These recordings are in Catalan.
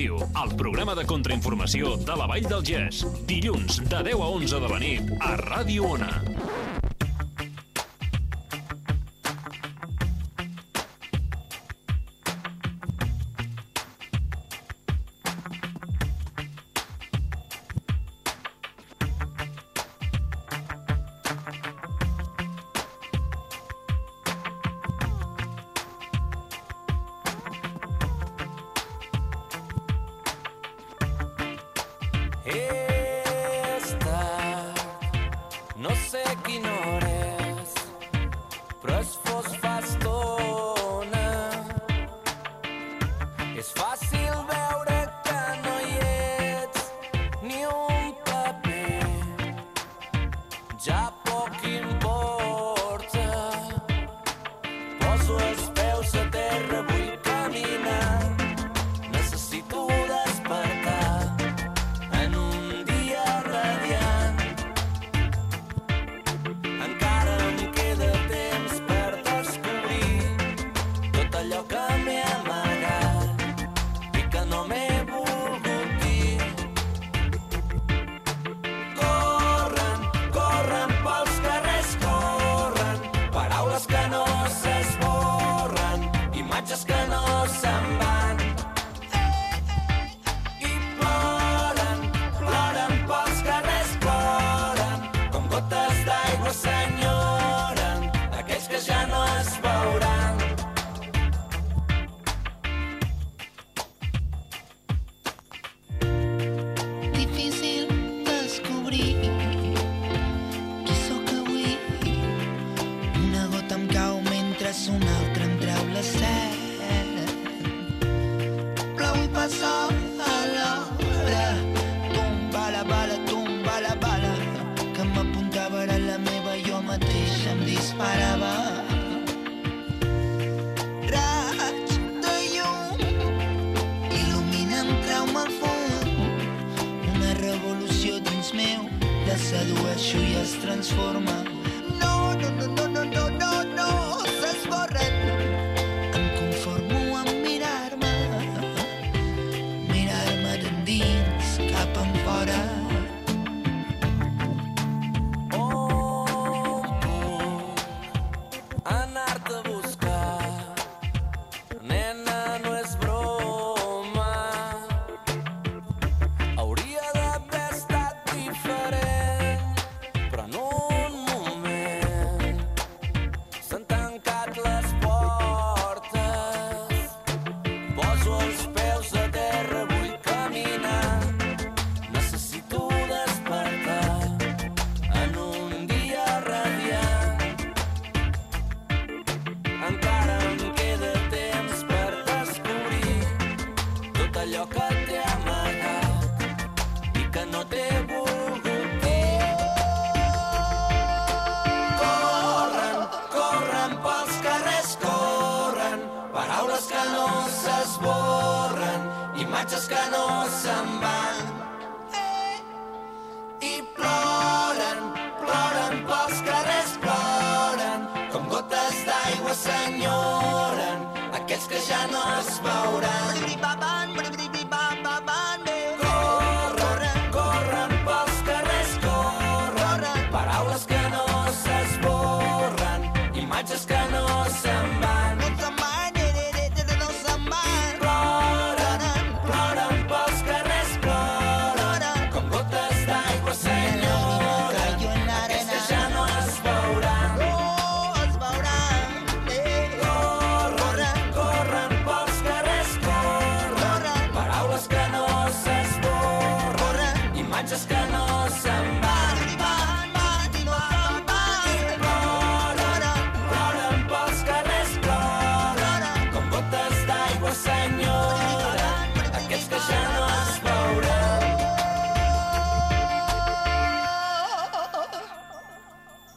informatiu, el programa de contrainformació de la Vall del Gès. Dilluns, de 10 a 11 de la nit, a Ràdio Ona.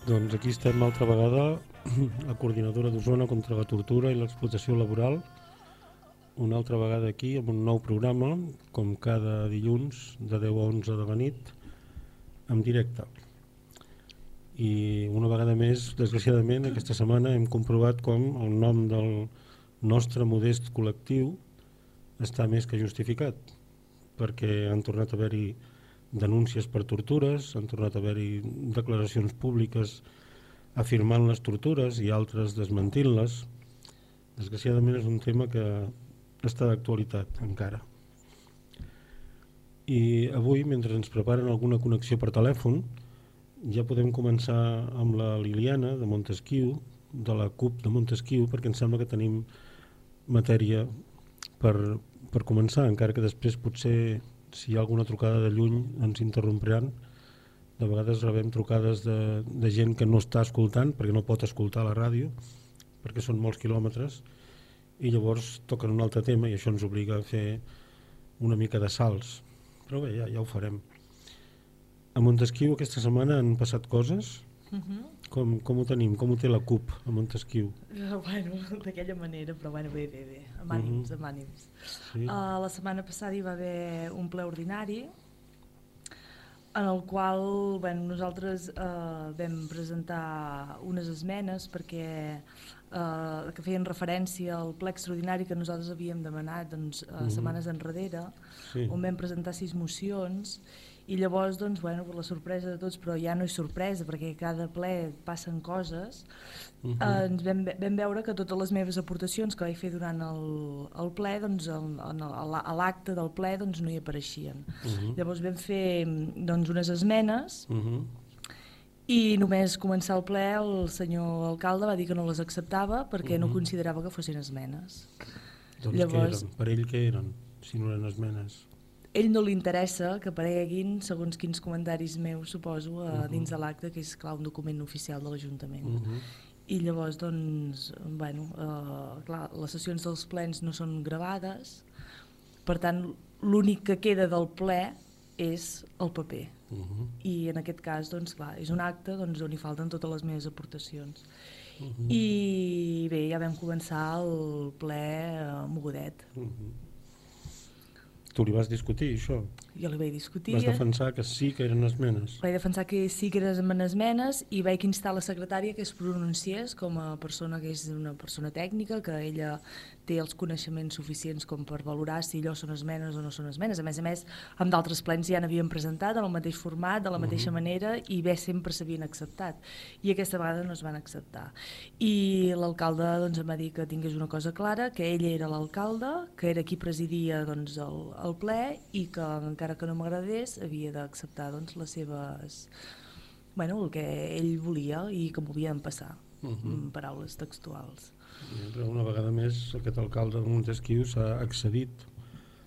Doncs aquí estem altra vegada, la coordinadora d'Osona contra la tortura i l'explotació laboral, una altra vegada aquí amb un nou programa, com cada dilluns de 10 a 11 de la nit, en directe. I una vegada més, desgraciadament, aquesta setmana hem comprovat com el nom del nostre modest col·lectiu està més que justificat, perquè han tornat a haver-hi denúncies per tortures, han tornat a haver-hi declaracions públiques afirmant les tortures i altres desmentint-les. Desgraciadament és un tema que està d'actualitat encara. I avui, mentre ens preparen alguna connexió per telèfon, ja podem començar amb la Liliana de Montesquieu, de la CUP de Montesquieu, perquè em sembla que tenim matèria per, per començar, encara que després potser si hi ha alguna trucada de lluny ens interrompiran. De vegades rebem trucades de, de gent que no està escoltant perquè no pot escoltar la ràdio, perquè són molts quilòmetres, i llavors toquen un altre tema i això ens obliga a fer una mica de salts. Però bé, ja, ja ho farem. A Montesquieu aquesta setmana han passat coses? Uh -huh. Com, com ho tenim? Com ho té la CUP a Montesquieu? Bueno, d'aquella manera, però bueno, bé, bé, bé, amb ànims, amb ànims. Sí? Uh, la setmana passada hi va haver un ple ordinari en el qual bueno, nosaltres uh, vam presentar unes esmenes perquè uh, que feien referència al ple extraordinari que nosaltres havíem demanat doncs, uh, Mhm. setmanes enrere, Sí. on vam presentar sis mocions i llavors, doncs, bueno, per la sorpresa de tots, però ja no és sorpresa perquè cada ple passen coses, Mhm. eh, ens vam, vam veure que totes les meves aportacions que vaig fer durant el, el ple, doncs, en, en el- a l'acte del ple, doncs, no hi apareixien. Mhm. Llavors vam fer doncs, unes esmenes Mhm. i només començar el ple el senyor alcalde va dir que no les acceptava perquè no Mhm. considerava que fossin esmenes. Doncs Llavors- què eren? Per ell què eren, si no eren esmenes? Ell no li interessa que apareguin, segons quins comentaris meus, suposo, a, Mhm. dins de l'acte, que és clar un document oficial de l'Ajuntament. Mhm. I llavors, doncs, bueno, eh, clar, les sessions dels plens no són gravades, per tant, l'únic que queda del ple és el paper. Mhm. I en aquest cas, doncs, clar, és un acte doncs, on hi falten totes les meves aportacions. Mhm. I bé, ja vam començar el ple eh, mogudet. Mhm. Tu li vas discutir, això? Jo li vaig discutir... Vas defensar que sí que eren esmenes? Vaig defensar que sí que eren esmenes i vaig instar la secretària que es pronunciés com a persona que és una persona tècnica, que ella té els coneixements suficients com per valorar si allò són esmenes o no són esmenes. A més a més, amb d'altres plens ja n'havien presentat en el mateix format, de la mateixa manera, i bé, sempre s'havien acceptat. I aquesta vegada no es van acceptar. I l'alcalde doncs, em va dir que tingués una cosa clara, que ell era l'alcalde, que era qui presidia doncs, el, el ple i que encara que no m'agradés havia d'acceptar doncs, les seves... Bueno, el que ell volia i que m'ho havien passar, Mhm. en paraules textuals. Però una vegada més aquest alcalde de Montesquieu s'ha accedit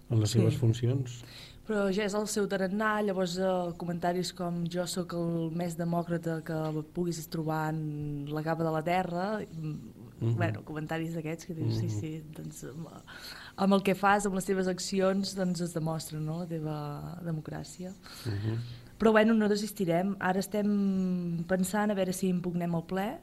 en les Sí. seves funcions. Però ja és el seu tarannà, llavors eh, comentaris com jo sóc el més demòcrata que puguis trobar en la capa de la terra, mm, Mhm. bueno, comentaris d'aquests que dius, sí, Mhm. sí, doncs amb, el que fas, amb les teves accions, doncs es demostra no, la teva democràcia. Mhm. Però bueno, no desistirem. Ara estem pensant a veure si impugnem el ple,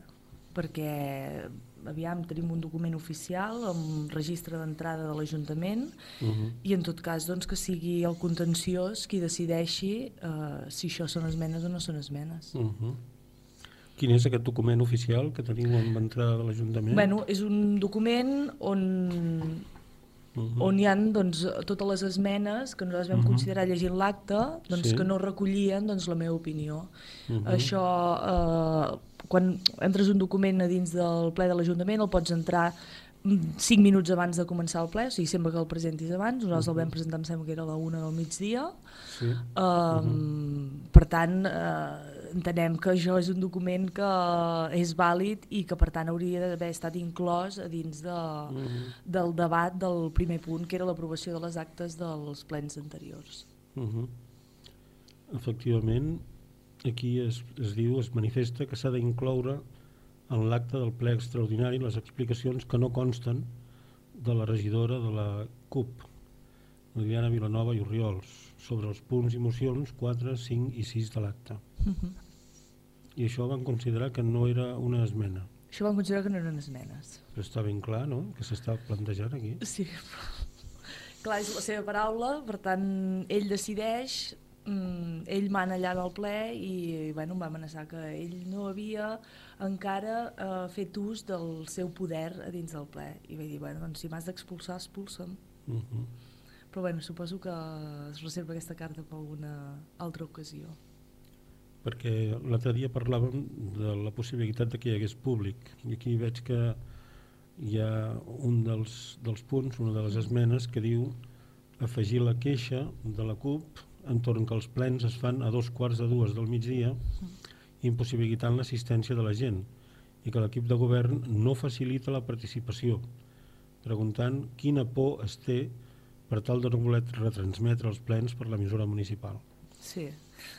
perquè aviam, tenim un document oficial amb registre d'entrada de l'Ajuntament Mhm. i en tot cas doncs, que sigui el contenciós qui decideixi eh, si això són esmenes o no són esmenes. Mhm. Quin és aquest document oficial que teniu amb entrada de l'Ajuntament? Bueno, és un document on Mhm. on hi ha doncs, totes les esmenes que nosaltres vam Mhm. considerar llegint l'acte doncs, Sí. que no recollien doncs, la meva opinió. Mhm. Això, eh, quan entres un document a dins del ple de l'Ajuntament el pots entrar mm, cinc minuts abans de començar el ple, o sigui, sempre que el presentis abans, nosaltres el vam presentar, em sembla que era a la una del migdia, Sí. Uh, Per tant, uh, entenem que això és un document que és vàlid i que per tant hauria d'haver estat inclòs a dins de, Mhm. del debat del primer punt, que era l'aprovació de les actes dels plens anteriors. Mhm. Efectivament, aquí es, es diu, es manifesta que s'ha d'incloure en l'acte del ple extraordinari les explicacions que no consten de la regidora de la CUP, Liliana Vilanova i Oriols, sobre els punts i mocions 4, 5 i 6 de l'acte. I això van considerar que no era una esmena. Això van considerar que no eren esmenes. Però està ben clar, no?, que s'està plantejant aquí. Sí. Clar, és la seva paraula, per tant, ell decideix, mm, ell mana allà al ple i, bueno, em va amenaçar que ell no havia encara eh, fet ús del seu poder a dins del ple. I vaig dir, bueno, doncs si m'has d'expulsar, expulsa'm. Uh -huh. Però bueno, suposo que es reserva aquesta carta per alguna altra ocasió. Perquè l'altre dia parlàvem de la possibilitat de que hi hagués públic i aquí veig que hi ha un dels, dels punts, una de les esmenes que diu afegir la queixa de la CUP entorn que els plens es fan a dos quarts de dues del migdia impossibilitant l'assistència de la gent i que l'equip de govern no facilita la participació preguntant quina por es té per tal de no voler retransmetre els plens per l'emissora municipal. Sí.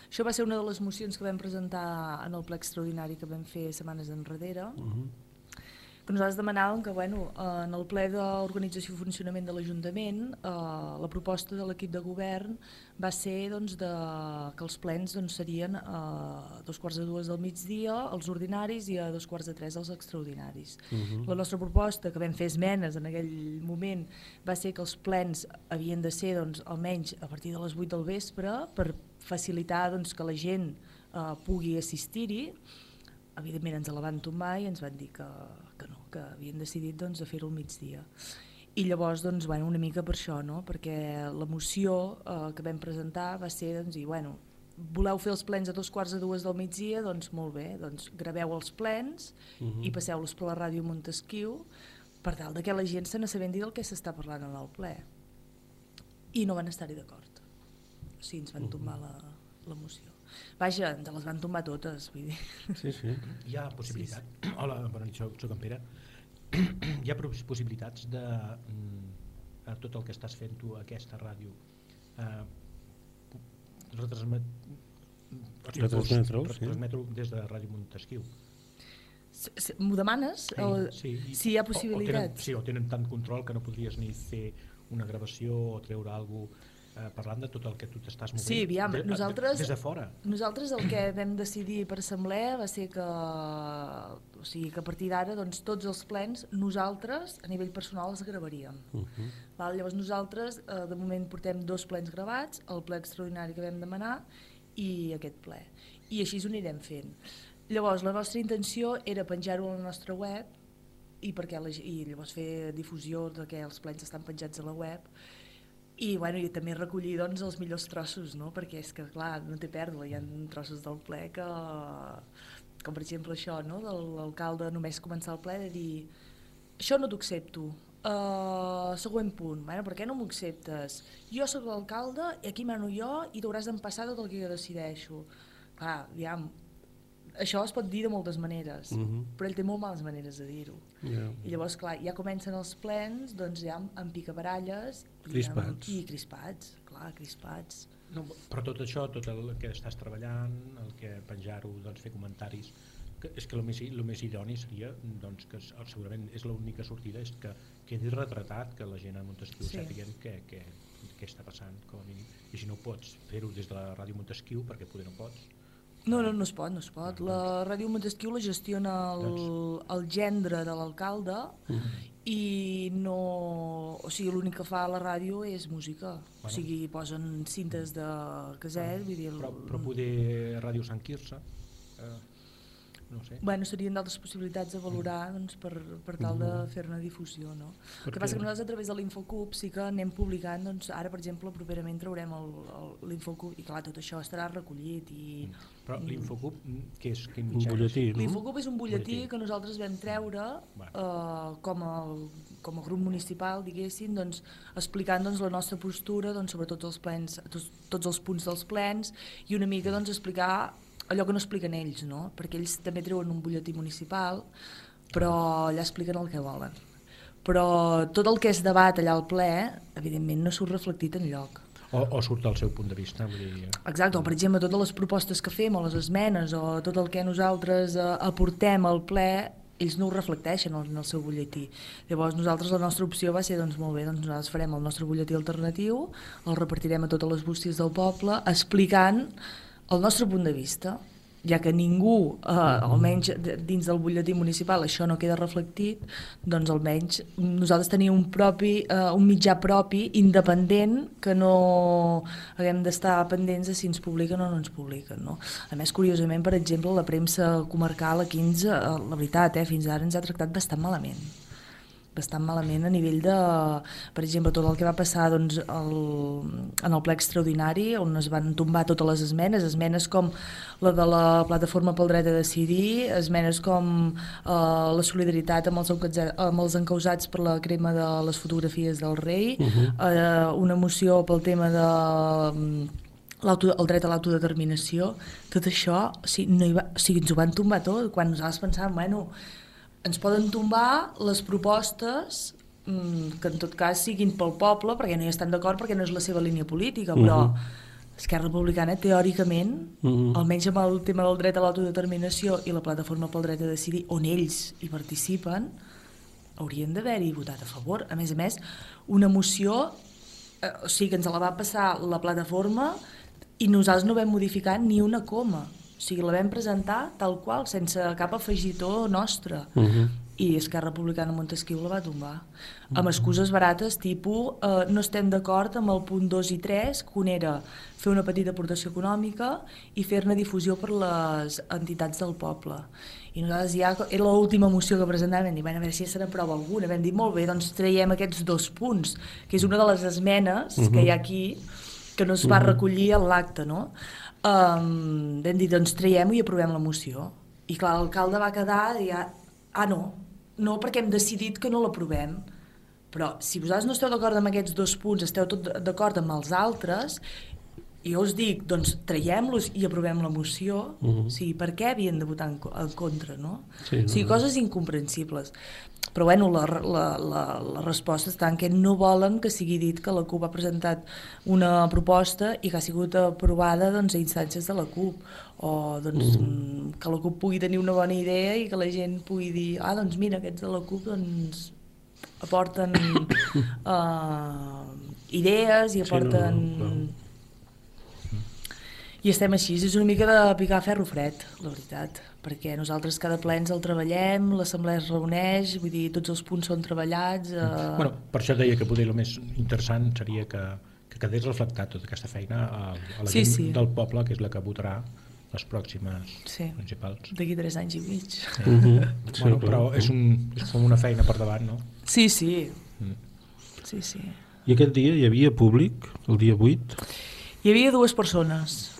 Això va ser una de les mocions que vam presentar en el ple extraordinari que vam fer setmanes enrere, Uh -huh. Que nosaltres demanàvem que bueno, en el ple d'organització i funcionament de l'Ajuntament eh, la proposta de l'equip de govern va ser doncs, de, que els plens doncs, serien a dos quarts de dues del migdia els ordinaris i a dos quarts de tres els extraordinaris. Uh -huh. La nostra proposta, que vam fer esmenes en aquell moment, va ser que els plens havien de ser doncs, almenys a partir de les 8 del vespre per facilitar doncs, que la gent eh, pugui assistir-hi. Evidentment ens la van tombar i ens van dir que, que no, que havien decidit doncs, de fer-ho al migdia. I llavors, doncs, bueno, una mica per això, no? perquè la moció eh, que vam presentar va ser doncs, dir, bueno, voleu fer els plens a dos quarts de dues del migdia, doncs molt bé, doncs graveu els plens Uh -huh. i passeu-los per la ràdio Montesquieu per tal de que la gent se n'assabenti del que s'està parlant en el ple. I no van estar-hi d'acord. O sigui, ens van tombar la, la moció. Vaja, ens les van tombar totes, vull dir. Sí, sí. Hi ha possibilitat, hola, bona nit, soc, soc en Pere, hi ha pos- possibilitats de mm, a tot el que estàs fent tu a aquesta ràdio eh, retransmet, Retransmetre-ho, fos- sí. des de Ràdio s- M'ho demanes? o, sí, si hi ha o- O, tenen, possibilitats? sí, o tenen tant control que no podries ni fer una gravació o treure alguna cosa eh, parlant de tot el que tu t'estàs movent. Sí, aviam, de- nosaltres- Des de fora. Nosaltres el que vam decidir per assemblea va ser que, o sigui, que a partir d'ara doncs, tots els plens nosaltres a nivell personal els gravaríem. Uh -huh. Val? Llavors nosaltres eh, de moment portem dos plens gravats, el ple extraordinari que vam demanar i aquest ple. I així ho anirem fent. Llavors la nostra intenció era penjar-ho a la nostra web i, perquè la, i llavors fer difusió de que els plens estan penjats a la web i, bueno, i també recollir doncs, els millors trossos, no? perquè és que clar, no té pèrdua, hi ha trossos del ple que, com per exemple això, no? de l'alcalde només començar el ple de dir això no t'ho accepto, uh, següent punt, bueno, per què no m'ho acceptes? Jo sóc l'alcalde i aquí mano jo i t'hauràs d'empassar tot el que jo decideixo. Clar, aviam, això es pot dir de moltes maneres, Mhm. però ell té molt males maneres de dir-ho. Ja. I llavors, clar, ja comencen els plens, doncs ja amb, amb picabaralles i, Crispats. Amb, i crispats, clar, crispats. No, però tot això, tot el que estàs treballant, el que penjar-ho, doncs, fer comentaris, que és que el més, el més idoni seria doncs, que segurament és l'única sortida és que quedi retratat, que la gent a Montesquieu Sí. sí. sàpiguen què, què, què està passant, com a mínim. I si no pots fer-ho des de la ràdio Montesquieu, perquè poder no pots, No, no, no es pot, no es pot. La Ràdio Montesquieu la gestiona el, el gendre de l'alcalde i no... O sigui, l'únic que fa la ràdio és música. O sigui, posen cintes de caset, vull dir... el- però, però poder Ràdio Sant Quirze, eh, no sé. Bueno, serien d'altres possibilitats a valorar doncs, per, per tal de fer-ne difusió, no? El que Perquè- passa que nosaltres a través de l'Infocub sí que anem publicant, doncs ara per exemple properament traurem l'Infocub i clar, tot això estarà recollit i... Però l'Infocub, mm, què és? Quin Un butlletí, no? L'Infocub és un butlletí Butlletí. que nosaltres vam treure eh, com, a, com a grup municipal, diguéssim, doncs, explicant doncs, la nostra postura doncs, sobre tots els plens, tots, tots els punts dels plens i una mica doncs, explicar allò que no expliquen ells, no? perquè ells també treuen un butlletí municipal, però allà expliquen el que volen. Però tot el que és debat allà al ple, evidentment no surt reflectit en lloc. O, o surt al seu punt de vista, vull dir... Exacte, o per exemple totes les propostes que fem o les esmenes o tot el que nosaltres eh, aportem al ple ells no ho reflecteixen en el seu butlletí. Llavors nosaltres la nostra opció va ser doncs molt bé, doncs nosaltres farem el nostre butlletí alternatiu, el repartirem a totes les bústies del poble explicant el nostre punt de vista ja que ningú, eh, almenys dins del butlletí municipal, això no queda reflectit, doncs almenys nosaltres tenim un, propi, eh, un mitjà propi, independent, que no haguem d'estar pendents de si ens publiquen o no ens publiquen. No? A més, curiosament, per exemple, la premsa comarcal a 15, eh, la veritat, eh, fins ara ens ha tractat bastant malament bastant malament a nivell de, per exemple, tot el que va passar doncs, el, en el ple extraordinari, on es van tombar totes les esmenes, esmenes com la de la plataforma pel dret a decidir, esmenes com eh, la solidaritat amb els, amb els encausats per la crema de les fotografies del rei, uh -huh. eh, una moció pel tema de mm, el dret a l'autodeterminació, tot això, o sigui, no hi va, o sigui, ens ho van tombar tot, quan nosaltres pensàvem, bueno, ens poden tombar les propostes mm, que en tot cas siguin pel poble, perquè no hi estan d'acord, perquè no és la seva línia política, però Esquerra Republicana, teòricament, Mhm. almenys amb el tema del dret a l'autodeterminació i la plataforma pel dret a decidir, on ells hi participen, haurien d'haver-hi votat a favor. A més a més, una moció, eh, o sigui, que ens la va passar la plataforma i nosaltres no vam modificar ni una coma. O sigui, la vam presentar tal qual, sense cap afegitó nostre. Uh -huh. I Esquerra Republicana Montesquieu la va tombar. Amb excuses barates, tipus, eh, no estem d'acord amb el punt 2 i 3, que un era fer una petita aportació econòmica i fer-ne difusió per les entitats del poble. I nosaltres ja, era l'última moció que presentàvem, vam a veure si se n'aprova alguna. Vam dir, molt bé, doncs traiem aquests dos punts, que és una de les esmenes que hi ha aquí, que no es va recollir a l'acte, no? Um, vam dir, doncs traiem-ho i aprovem la moció. I clar, l'alcalde va quedar i ja, ah no, no perquè hem decidit que no l'aprovem. Però si vosaltres no esteu d'acord amb aquests dos punts, esteu tot d'acord amb els altres, i jo us dic, doncs traiem-los i aprovem la moció, uh -huh. o sigui, per què havien de votar en, en contra, no? Sí, o sigui, no. coses incomprensibles. Però bueno, la, la, la, la resposta està en que no volen que sigui dit que la CUP ha presentat una proposta i que ha sigut aprovada doncs, a instàncies de la CUP o doncs, mm. que la CUP pugui tenir una bona idea i que la gent pugui dir ah, doncs mira, aquests de la CUP doncs, aporten uh, idees i aporten... no, clar. I estem així, és una mica de picar ferro fred, la veritat, perquè nosaltres cada ple ens el treballem, l'assemblea es reuneix, vull dir, tots els punts són treballats... Eh... Bueno, per això deia que potser el més interessant seria que, que quedés reflectat tota aquesta feina a, a la Sí, gent sí. del poble, que és la que votarà les pròximes Sí. municipals. D'aquí tres anys i mig. Uh -huh. sí, bueno, clar, però és, un, és com una feina per davant, no? Sí, sí. Mm. Sí, sí. I aquest dia hi havia públic, el dia 8, Hi havia dues persones,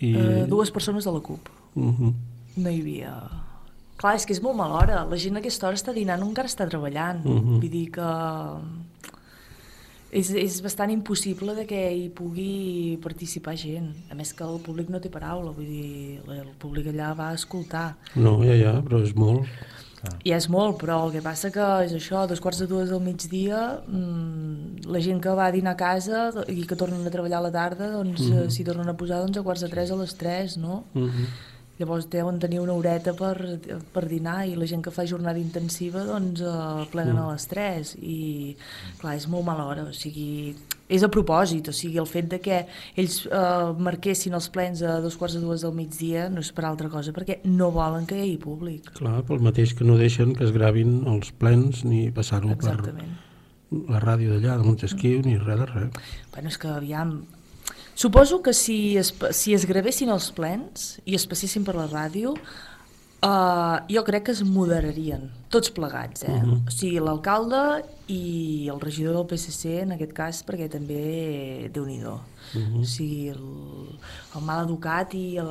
i... eh, dues persones de la CUP. Uh -huh. No hi havia... Clar, és que és molt mala hora. La gent a aquesta hora està dinant, encara està treballant. Mhm. Vull dir que és, és bastant impossible de que hi pugui participar gent. A més que el públic no té paraula, vull dir, el públic allà va escoltar. No, ja, ja, però és molt. I és molt, però el que passa que és això, dos quarts de dues del migdia, mmm, la gent que va a dinar a casa i que tornen a treballar a la tarda, doncs mm -hmm. s'hi tornen a posar doncs, a quarts de tres a les tres, no? Uh -huh. Llavors deuen tenir una horeta per, per dinar i la gent que fa jornada intensiva doncs eh, pleguen a les 3 i clar, és molt mala hora o sigui, és a propòsit o sigui, el fet de que ells eh, marquessin els plens a dos quarts de dues del migdia no és per altra cosa, perquè no volen que hi hagi públic. Clar, pel mateix que no deixen que es gravin els plens ni passar-ho per la ràdio d'allà, de Montesquieu, ni res de res. Bueno, és que aviam... Suposo que si es, si es gravessin els plens i es passessin per la ràdio, uh, jo crec que es moderarien, tots plegats, eh? Uh -huh. O sigui, l'alcalde i el regidor del PSC, en aquest cas, perquè també, déu nhi uh -huh. O sigui, el, el mal educat i el,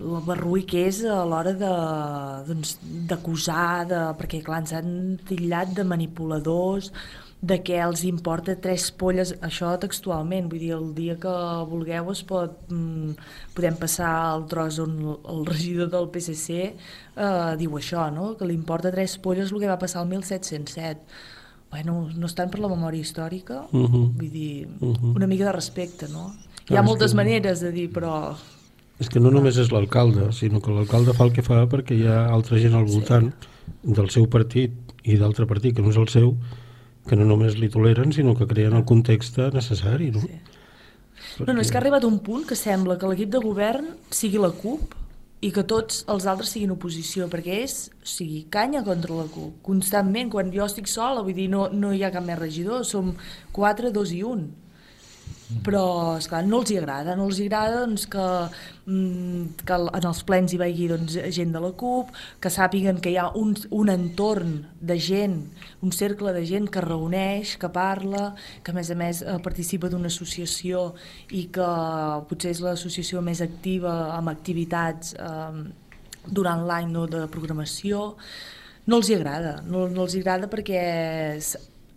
el barrull que és a l'hora de- doncs, d'acusar, de, perquè clar, ens han titllat de manipuladors, de que els importa tres polles, això textualment, vull dir, el dia que vulgueu es pot, mm, podem passar el tros on el, regidor del PSC eh, diu això, no? que li importa tres polles el que va passar el 1707. Bueno, no estan per la memòria històrica, Uh -huh. vull dir, Uh -huh. una mica de respecte, no? Hi ha moltes que- maneres de dir, però És que no només és l'alcalde, sinó que l'alcalde fa el que fa perquè hi ha altra gent al voltant del seu partit i d'altre partit que no és el seu, que no només li toleren, sinó que creen el context necessari, no? Sí. No, no, és que ha arribat un punt que sembla que l'equip de govern sigui la CUP i que tots els altres siguin oposició, perquè és, o sigui, canya contra la CUP, constantment, quan jo estic sola, vull dir, no, no hi ha cap més regidor, som quatre, dos i un. Però, esclar, no els hi agrada, no els hi agrada doncs, que, mm, que en els plens hi vagi doncs, gent de la CUP, que sàpiguen que hi ha un, un entorn de gent, un cercle de gent que reuneix, que parla, que a més a més eh, participa d'una associació i que potser és l'associació més activa amb activitats eh, durant l'any no, de programació, no els hi agrada, no, no els hi agrada perquè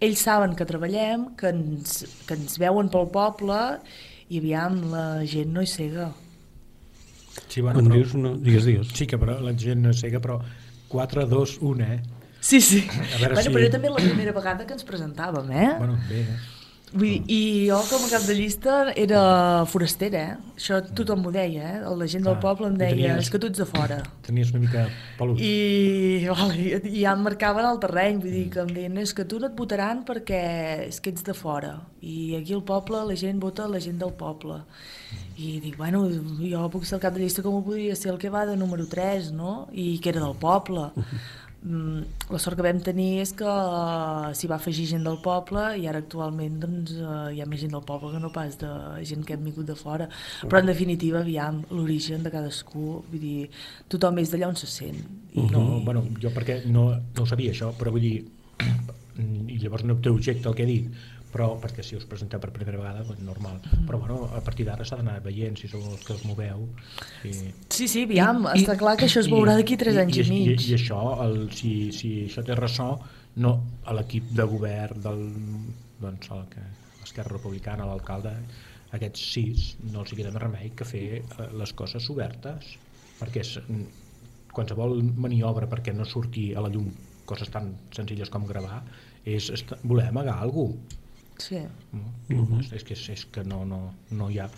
ells saben que treballem, que ens, que ens veuen pel poble i aviam, la gent no hi cega. Sí, bueno, Em però, dius una... Digues, digues. sí que però la gent no és cega, però 4, 2, 1, eh? Sí, sí. A veure bueno, si- però era també la primera vegada que ens presentàvem, eh? Bueno, bé, eh? Vull dir, I jo com a cap de llista era forastera, eh? Això tothom m'ho deia, eh? La gent del Ah, poble em deia, tenies- és que tu ets de fora. Tenies una mica pelut. I, vale, i ja em marcaven el terreny, vull dir que em deien és que tu no et votaran perquè és que ets de fora i aquí al poble la gent vota la gent del poble i dic, bueno, jo puc ser el cap de llista com ho podria ser el que va de número 3, no? I que era del poble. Mm, la sort que vam tenir és que eh, s'hi va afegir gent del poble i ara actualment doncs, eh, hi ha més gent del poble que no pas de gent que hem vingut de fora. Però en definitiva, aviam, l'origen de cadascú, vull dir, tothom és d'allà on se sent. I, No, bueno, jo perquè no, no ho sabia això, però vull dir, i llavors no té objecte el que he dit, però perquè si us presenteu per primera vegada, doncs normal. Però bueno, a partir d'ara s'ha d'anar veient si sou els que us moveu. I, Sí, sí, aviam, I, està clar que això es veurà d'aquí 3 anys i, i, mig. I, i això, el, si, si això té ressò, no, a l'equip de govern del, doncs, el que, Esquerra Republicana, l'alcalde, aquests sis, no els hi queda més remei que fer eh, les coses obertes, perquè és, mm, qualsevol maniobra perquè no surti a la llum coses tan senzilles com gravar és voler amagar algú Sí. no? és, és, que, és, és que no, no, no hi ha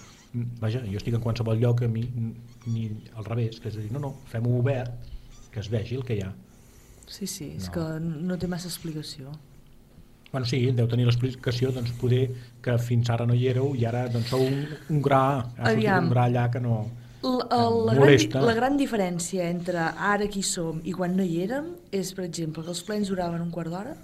vaja, jo estic en qualsevol lloc a mi ni al revés, que és a dir, no, no, fem-ho obert que es vegi el que hi ha Sí, sí, és No. que no té massa explicació. Bueno, sí, deu tenir l'explicació, doncs poder que fins ara no hi éreu i ara doncs sou un, un gra, ha sortit Aviam. un gra allà que no... La, la, gran, la gran diferència entre ara qui som i quan no hi érem és, per exemple, que els plens duraven un quart d'hora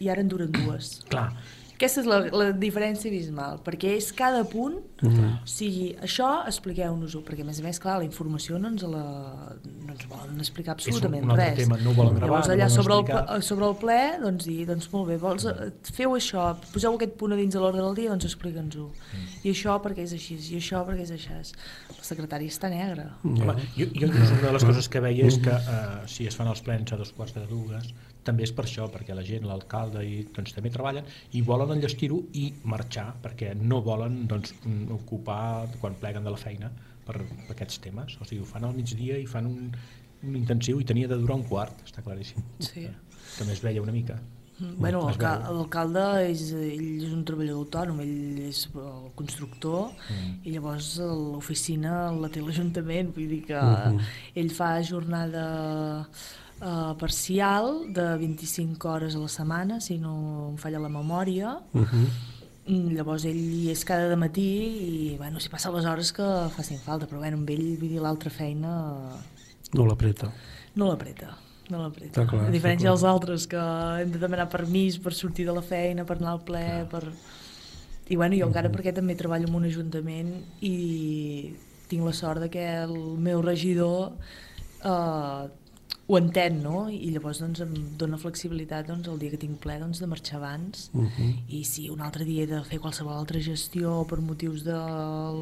i ara en duren dues. Clar, Aquesta és la, la diferència abismal, perquè és cada punt, o sigui, això expliqueu-nos-ho, perquè a més a més, clar, la informació no ens, la, no ens volen explicar absolutament un altre res. tema, no ho volen gravar, Llavors no allà volen sobre, el, explicar. ple- sobre el ple, doncs dir, doncs molt bé, vols, eh, feu això, poseu aquest punt a dins de l'ordre del dia, doncs explica'ns-ho. I això perquè és així, i això perquè és així. La secretària està negra. Home, jo, jo una de les coses que veia és que eh, si es fan els plens a dos quarts de dues també és per això, perquè la gent, l'alcalde i doncs, també treballen i volen enllestir-ho i marxar, perquè no volen doncs, mm, ocupar quan pleguen de la feina per, per aquests temes, o sigui, ho fan al migdia i fan un, un intensiu i tenia de durar un quart, està claríssim Sí. també es veia una mica Bueno, l'alca- veu. l'alcalde és, ell és un treballador autònom, ell és el constructor Mm. i llavors l'oficina la té l'Ajuntament, vull dir que Mhm. ell fa jornada eh, parcial de 25 hores a la setmana, si no em falla la memòria, Mm, llavors ell hi és cada matí i bueno, si passa les hores que facin falta, però bueno, amb ell vull dir l'altra feina No l'apreta. no l'apreta no l'apreta. Està clar, a diferència dels altres que hem de demanar permís per sortir de la feina, per anar al ple, per... I bueno, jo encara perquè també treballo en un ajuntament i tinc la sort de que el meu regidor eh, ho entén, no? I llavors doncs, em dona flexibilitat doncs, el dia que tinc ple doncs, de marxar abans Uh -huh. i si un altre dia he de fer qualsevol altra gestió per motius del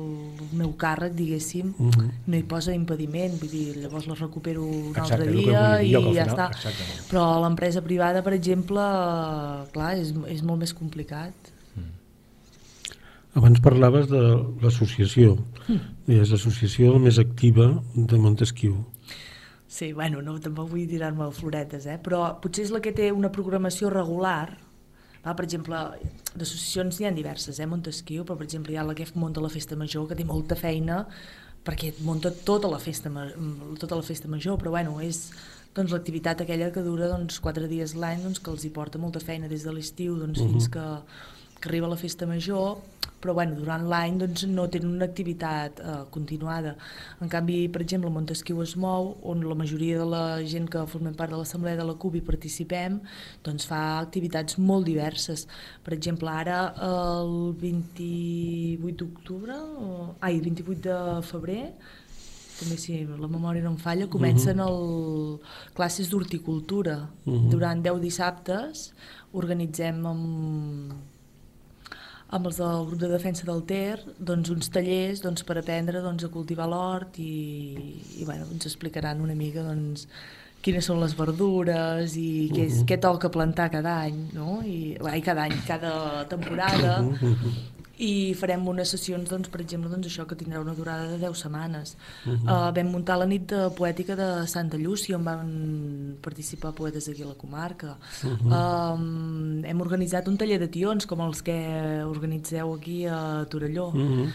meu càrrec, diguéssim, Uh -huh. no hi posa impediment, vull dir, llavors la recupero un Exacte, altre dia dir i al ja final- està. exactament. Però l'empresa privada, per exemple, clar, és, és molt més complicat. Abans parlaves de l'associació. És l'associació més activa de Montesquieu. Sí, bueno, no, tampoc vull tirar-me floretes, eh? però potser és la que té una programació regular. Va, per exemple, d'associacions n'hi ha diverses, eh? Montesquieu, però per exemple hi ha la que munta la festa major, que té molta feina, perquè munta tota la festa, ma- tota la festa major, però bueno, és doncs, l'activitat aquella que dura doncs, quatre dies l'any, doncs, que els hi porta molta feina des de l'estiu doncs, fins que que arriba la festa major, però bueno, durant l'any doncs, no tenen una activitat eh, continuada. En canvi, per exemple, el Montesquieu es mou, on la majoria de la gent que formem part de l'assemblea de la CUB i participem, doncs fa activitats molt diverses. Per exemple, ara el 28 d'octubre, o- ai, 28 de febrer, també si la memòria no em falla, comencen el, classes d'horticultura. Mhm. Durant 10 dissabtes organitzem amb, amb els del grup de defensa del Ter doncs, uns tallers doncs, per aprendre doncs, a cultivar l'hort i, i bueno, ens explicaran una mica doncs, quines són les verdures i què, és, què toca plantar cada any, no? I, ai, cada any, cada temporada i farem unes sessions, doncs, per exemple, doncs, això que tindrà una durada de 10 setmanes. Uh -huh. uh, vam muntar la nit de poètica de Santa Llúcia, on van participar poetes d'aquí a la comarca. Uh -huh. um, hem organitzat un taller de tions, com els que organitzeu aquí a Torelló. Uh -huh.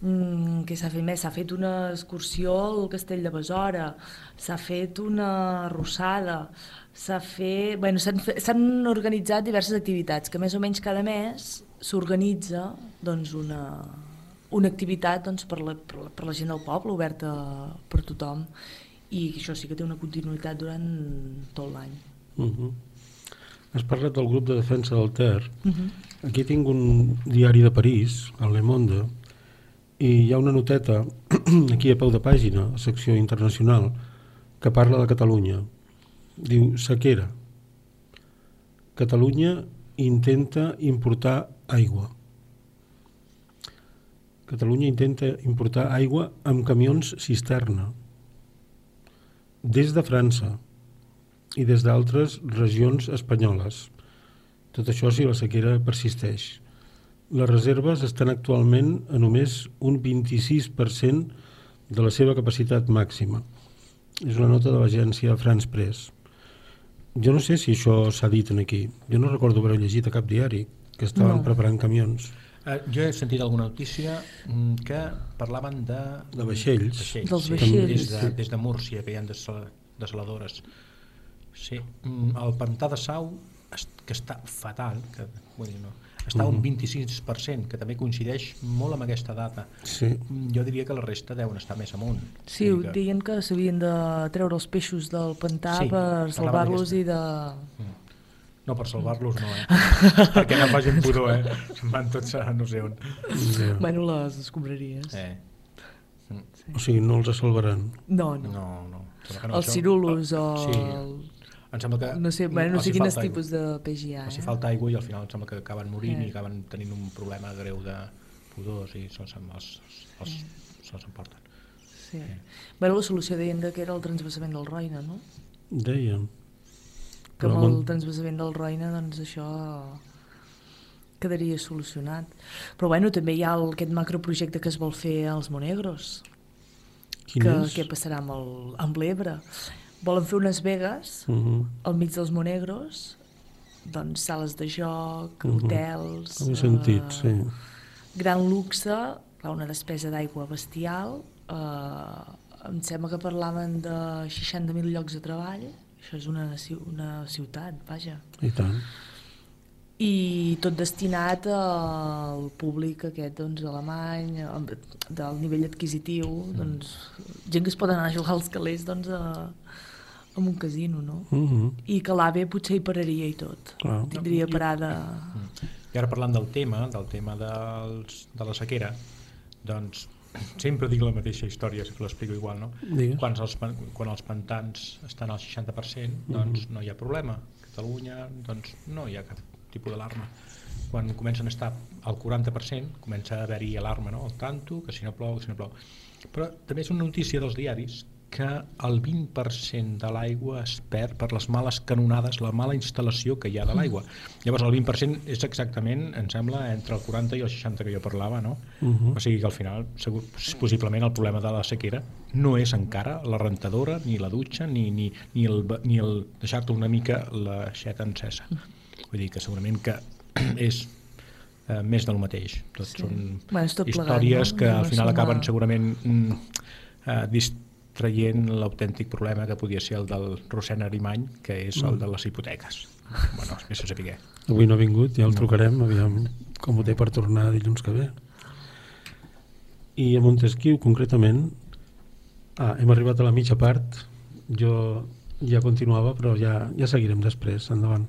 Mm, què s'ha fet més? S'ha fet una excursió al castell de Besora, s'ha fet una arrossada, s'ha fet... Bueno, s'han organitzat diverses activitats, que més o menys cada mes s'organitza doncs, una, una activitat doncs, per, la, per, la, per la gent del poble, oberta per tothom. I això sí que té una continuïtat durant tot l'any. Uh -huh. Has parlat del grup de defensa del Ter. Uh -huh. Aquí tinc un diari de París, el Le Monde, i hi ha una noteta aquí a peu de pàgina, a secció internacional, que parla de Catalunya. Diu, sequera. Catalunya intenta importar aigua. Catalunya intenta importar aigua amb camions cisterna des de França i des d'altres regions espanyoles. Tot això si la sequera persisteix. Les reserves estan actualment a només un 26% de la seva capacitat màxima. És una nota de l'agència France Press. Jo no sé si això s'ha dit aquí. Jo no recordo haver llegit a cap diari que estaven No. preparant camions. Eh, jo he sentit alguna notícia mm, que parlaven de... De vaixells. Dels sí, vaixells. Des de, des de Múrcia, que hi ha desal, desaladores. Sí, mm, el pantà de Sau, que està fatal, que, vull dir, no, està un 26%, que també coincideix molt amb aquesta data. Sí. Mm, Jo diria que la resta deuen estar més amunt. Sí, que- deien que s'havien de treure els peixos del pantà Sí, per salvar-los i de... No, per salvar-los no, eh? Perquè no facin pudor, eh? Se'n van tots a no sé on. Ja. Bueno, les escombraries. Eh. O sigui, no els salvaran. No, no. No, no. No, Els això- cirulos o... Sí. El... Em sembla que... No sé, bueno, no sé aigua. tipus de peix hi ha. Eh? falta aigua i al final em sembla que acaben morint Eh. i acaben tenint un problema greu de pudors i se'ls els, els, se'ls emporten. Sí. Bueno, la solució deien que era el transvasament del Roine, no? Deien. Que amb el transvasament del Roine, doncs això quedaria solucionat. Però bueno, també hi ha el, aquest macroprojecte que es vol fer als Monegros. Quin que, és? què passarà amb, el, amb l'Ebre. Volen fer unes vegues Uh -huh. al mig dels Monegros, doncs sales de joc, Mhm. hotels... Ho he sentit, eh, sí. Gran luxe, clar, una despesa d'aigua bestial, eh, em sembla que parlaven de 60.000 llocs de treball, això és una, una ciutat, vaja. I tant. I tot destinat al públic aquest doncs, alemany, del nivell adquisitiu, doncs, gent que es pot anar a jugar als calés doncs, a, amb un casino, no? Uh -huh. I que l'AVE potser hi pararia i tot. Clar. Tindria parada... I ara parlant del tema, del tema dels, de la sequera, doncs sempre dic la mateixa història, sempre l'explico igual, no? Digues. Quan els, quan els pantans estan al 60%, doncs no hi ha problema. A Catalunya, doncs no hi ha cap tipus d'alarma. Quan comencen a estar al 40%, comença a haver-hi alarma, no? El tanto, que si no plou, que si no plou. Però també és una notícia dels diaris que el 20% de l'aigua es perd per les males canonades, la mala instal·lació que hi ha de l'aigua. Llavors el 20% és exactament, em sembla, entre el 40 i el 60 que jo parlava, no? Uh -huh. O sigui que al final, segur, possiblement el problema de la sequera no és encara la rentadora, ni la dutxa, ni, ni, ni el, ni el deixar-te una mica la xeta encesa. Vull dir que segurament que és eh, més del mateix. Tot Sí. són Bueno, tot plegat, històries no? que al final acaben segurament mm, eh, traient l'autèntic problema que podia ser el del Rossent Arimany, que és el de les hipoteques. Bueno, és a saber. Avui no ha vingut, ja el trucarem, aviam com ho té per tornar dilluns que ve. I a Montesquieu, concretament, ah, hem arribat a la mitja part, jo ja continuava, però ja, ja seguirem després, endavant.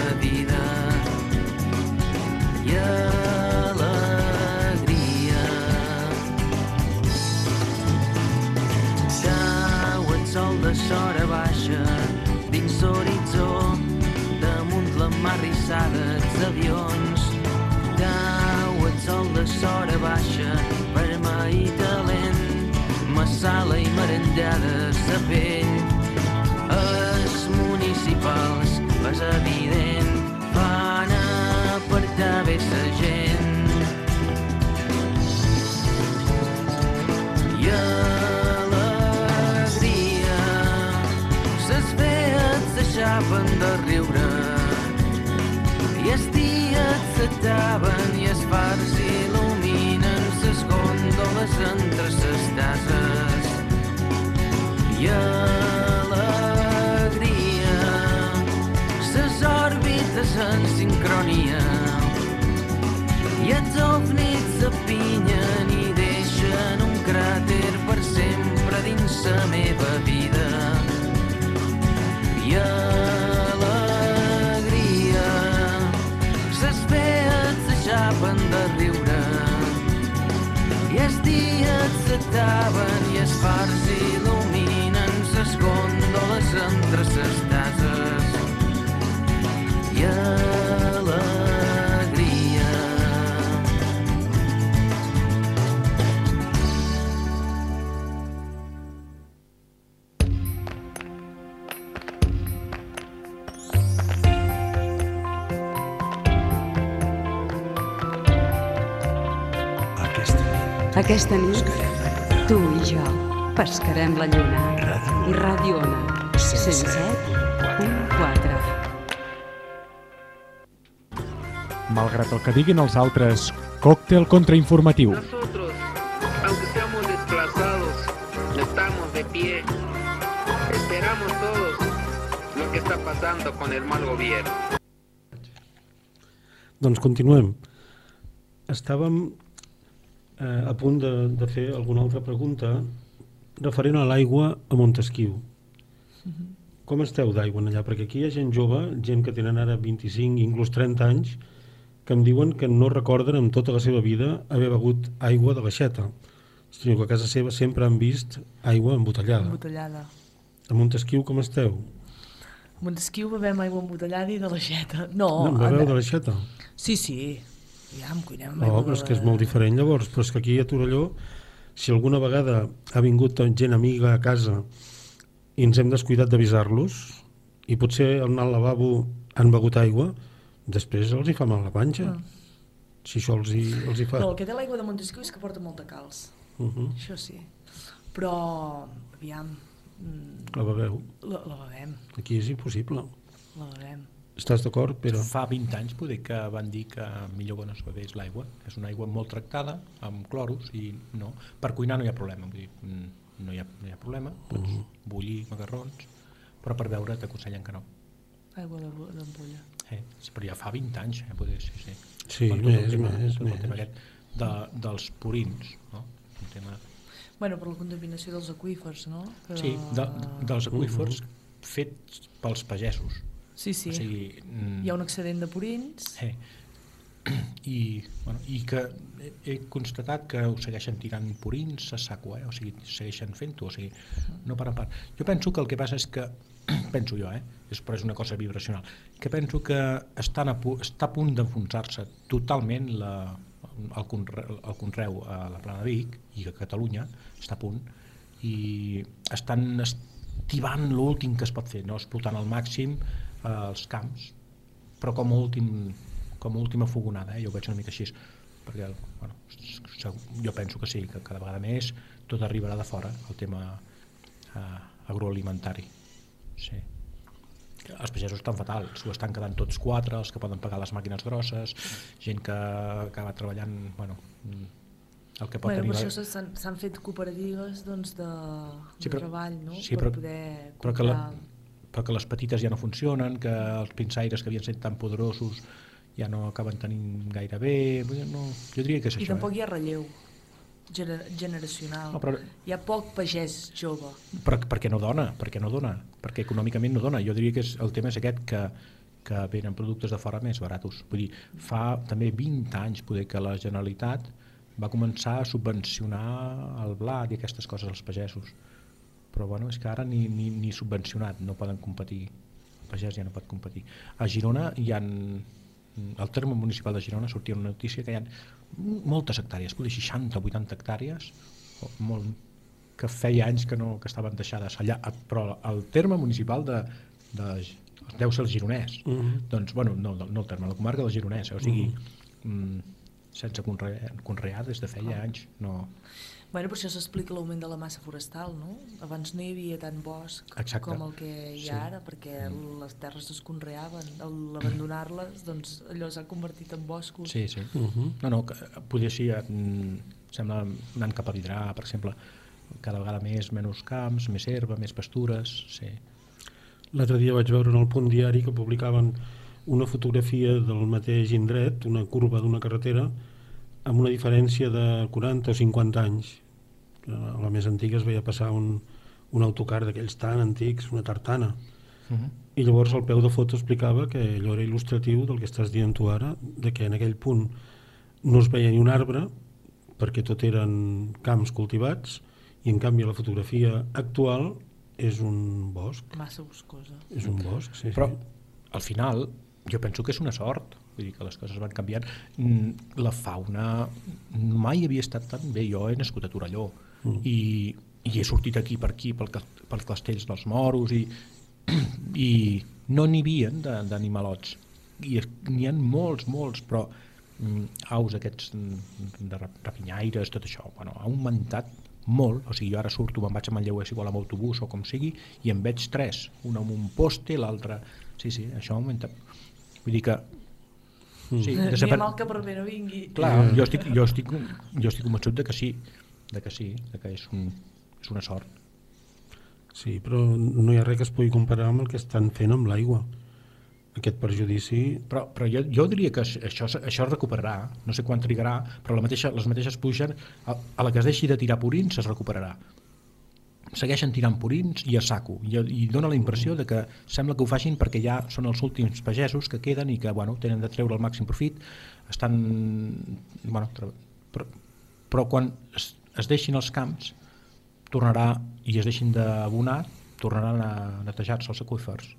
l'horitzó damunt la mar rissada els avions. Cau el sol de sora baixa vermell i talent massala i merengada sa pell els municipals és evident van apartar bé sa gent deixaven de riure. I els dies s'ataven i els fars il·luminen ses gòndoles entre ses tases i alegria ses òrbites en sincronia. I els ovnis s'apinyen i deixen un cràter per sempre dins la meva Aquesta nit, tu i jo pescarem la lluna. Ràdio I Ràdio Ona, 107.4. Malgrat el que diguin els altres, còctel contrainformatiu. Nosotros, aunque seamos desplazados, estamos de pie. Esperamos todos lo que está pasando con el mal gobierno. Doncs continuem. Estàvem eh, a punt de, de fer alguna altra pregunta referent a l'aigua a Montesquieu. Com esteu d'aigua allà? Perquè aquí hi ha gent jove, gent que tenen ara 25, inclús 30 anys, que em diuen que no recorden en tota la seva vida haver begut aigua de l'aixeta. Sinó que a casa seva sempre han vist aigua embotellada. Embotellada. A Montesquieu com esteu? Montesquieu bevem aigua embotellada i de l'aixeta. No, No, beveu de l'aixeta? Sí, sí. Aviam, cuinem amb No, aigua però és que és molt diferent llavors, però és que aquí a Torelló, si alguna vegada ha vingut gent amiga a casa i ens hem descuidat d'avisar-los i potser al anar al lavabo han begut aigua, després els hi fa mal la panxa. Ah. Si això els hi, els hi fa... No, el que té l'aigua de Montesquieu és que porta molta calç. Uh -huh. Això sí. Però, aviam, mm, La beveu. la, la bevem, Aquí és impossible. la bevem. Estàs d'acord, Pere? Fa 20 anys poder que van dir que millor que no es bevés l'aigua. És una aigua molt tractada, amb cloros, i no. Per cuinar no hi ha problema, vull dir, mm, no hi ha, no hi ha problema, pots Mhm. bullir macarrons, però per beure t'aconsellen que no. Aigua de- d'ampolla. Eh, sí, però ja fa 20 anys, eh, poder, sí, sí. Sí, més, tema, més, tot el més. tema aquest de, dels purins, no? Un tema... Bueno, per la contaminació dels aquífers, no? Que... Sí, de, dels aquífers fets pels pagesos. Sí, sí. O sigui, mm, Hi ha un excedent de purins. Eh, i, bueno, i que he, constatat que ho segueixen tirant purins a saco, eh? o sigui, segueixen fent-ho, o sigui, no per a part. Jo penso que el que passa és que, penso jo, eh? és, però és una cosa vibracional, que penso que estan a, pu- està a punt d'enfonsar-se totalment la, el, conreu, el conreu a la plana de Vic i a Catalunya està a punt i estan estivant l'últim que es pot fer, no explotant al màxim els camps, però com a últim com a última fogonada, eh? jo ho veig una mica així perquè bueno, segur- jo penso que sí, que cada vegada més tot arribarà de fora, el tema eh, agroalimentari sí. els pagesos estan fatals s'ho estan quedant tots quatre, els que poden pagar les màquines grosses gent que acaba treballant bueno, el que pot Bueno, tenir per això s'han fet cooperatives doncs, de, Sí, de però- treball, no? sí, per però- poder però que, la, comprar... però que les petites ja no funcionen, que els pinsaires que havien estat tan poderosos ja no acaben tenint gaire bé, no, jo diria que és I això. tampoc Eh? hi ha relleu gener generacional. No, però- Hi ha poc pagès jove. Però perquè no dona, perquè no dona, perquè econòmicament no dona. Jo diria que és, el tema és aquest que, que venen productes de fora més baratos. Vull dir, fa també 20 anys poder que la Generalitat va començar a subvencionar el blat i aquestes coses als pagesos. Però bueno, és que ara ni, ni, ni subvencionat no poden competir. El pagès ja no pot competir. A Girona hi han al terme municipal de Girona sortia una notícia que hi ha moltes hectàrees, potser 60 o 80 hectàrees, molt, que feia anys que, no, que estaven deixades allà, però el terme municipal de, de deu ser el gironès. Mhm. Doncs, bueno, no, no el terme, la comarca del gironès, eh? o sigui, mm, sense conrear, conrear des de feia anys. No. Bueno, per això s'explica l'augment de la massa forestal, no? Abans no hi havia tant bosc Exacte. com el que hi ha Sí. ara, perquè les terres es conreaven. Al abandonar-les, doncs allò s'ha convertit en boscos. Sí, sí. Mhm. No, no, que, potser sí, eh, mm, sembla anant cap a Vidrà, per exemple, cada vegada més, menys camps, més herba, més pastures, sí. L'altre dia vaig veure en el punt diari que publicaven una fotografia del mateix indret, una curva d'una carretera, amb una diferència de 40 o 50 anys. A la més antiga es veia passar un, un autocar d'aquells tan antics, una tartana. Uh -huh. I llavors el peu de foto explicava que allò era il·lustratiu del que estàs dient tu ara, de que en aquell punt no es veia ni un arbre, perquè tot eren camps cultivats, i en canvi la fotografia actual és un bosc. Massa boscosa. És un bosc, sí, Però sí. al final jo penso que és una sort, vull dir que les coses van canviant. Mm, La fauna mai havia estat tan bé, jo he nascut a Torelló Mm. i, i he sortit aquí per aquí, pel, pels castells dels moros i, i no n'hi havia d'animalots i n'hi ha molts, molts, però mm, aus aquests mm, de rap- rapinyaires, tot això, bueno, ha augmentat molt, o sigui, jo ara surto, me'n vaig a Manlleu, si vol, amb autobús o com sigui, i en veig tres, un amb un poste, l'altre... Sí, sí, això augmenta. Vull dir que... Sí, Ni desaper- mal que per bé no vingui. Clar, jo estic, jo, estic, jo estic convençut de que sí, de que sí, de que és, un, és una sort. Sí, però no hi ha res que es pugui comparar amb el que estan fent amb l'aigua. Aquest perjudici... Però, però jo, jo diria que això, això es recuperarà, no sé quan trigarà, però la mateixa, les mateixes pugen, a, a la que es deixi de tirar purins es recuperarà. Segueixen tirant purins i a saco, i, i dona la impressió de que sembla que ho facin perquè ja són els últims pagesos que queden i que bueno, tenen de treure el màxim profit, estan... Bueno, però, però quan es, es deixin els camps, tornarà, i es deixin d'abonar, tornaran a netejar-se els aquífers.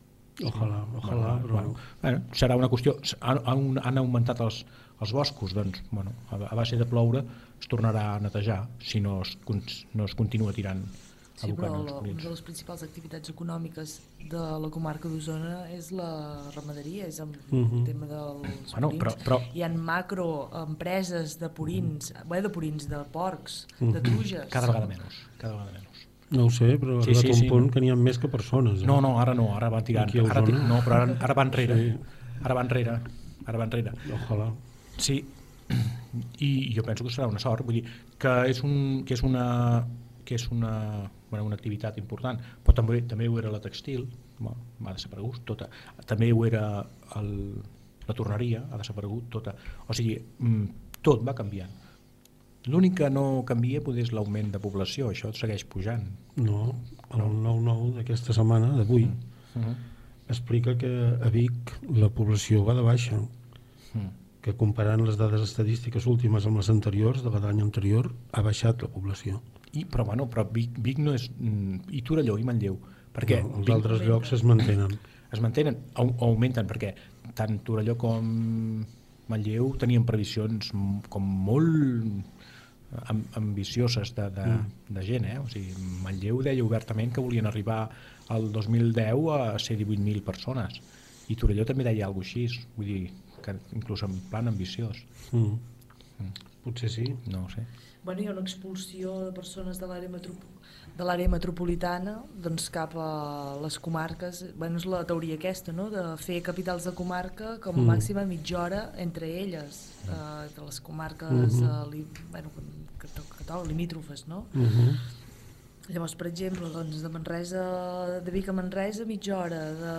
Ojalà, ojalà, bueno, però- bueno, bueno, serà una qüestió han, han, augmentat els, els boscos doncs, bueno, a, a base de ploure es tornarà a netejar si no es, no es continua tirant Sí, però els la, una de les principals activitats econòmiques de la comarca d'Osona és la ramaderia, és el Mhm. tema dels Bueno, purins. però- però- Hi ha macroempreses de purins, bé, de purins, de porcs, de Mhm. truges. Cada vegada menys, cada vegada menys. No ho sé, però ha Sí, arribat sí, un sí. punt que n'hi ha més que persones. Eh? No, no, ara no, ara van tirant. Aquí a Ara, ti- Osona. no, però ara, ara va enrere. Sí. Ara va enrere. Ara va enrere. Ojalà. Sí, i jo penso que serà una sort, vull dir que és, un, que és una que és una, bueno, una activitat important, però també també ho era la textil, bueno, ha desaparegut tota, també ho era el, la torneria, ha desaparegut tota, o sigui, mm, tot va canviant. L'únic que no canvia és l'augment de població, això segueix pujant. No, el 9-9 d'aquesta setmana, d'avui, Mhm. explica que a Vic la població va de baixa, Mm. que comparant les dades estadístiques últimes amb les anteriors, de l'any anterior, ha baixat la població. I, però bueno, però Vic, Vic no és... mm, I Torelló i Manlleu. Perquè No, els Vic- altres llocs es mantenen. Es mantenen, au, augmenten, perquè tant Torelló com Manlleu tenien previsions com molt am, ambicioses de, de, Mm. de gent, eh? O sigui, Manlleu deia obertament que volien arribar al 2010 a ser 18.000 persones i Torelló també deia alguna cosa així, vull dir, que inclús en plan ambiciós. Mm. Potser sí. No ho sé. Bueno, hi ha una expulsió de persones de l'àrea metropo de l'àrea metropolitana doncs cap a les comarques bueno, és la teoria aquesta, no? de fer capitals de comarca com a Mm. màxima mitja hora entre elles eh, de les comarques Mhm. eh, li, bueno, que, que, que, limítrofes no? Mhm. Llavors, per exemple, doncs, de Manresa, de Vic a Manresa, mitja hora, de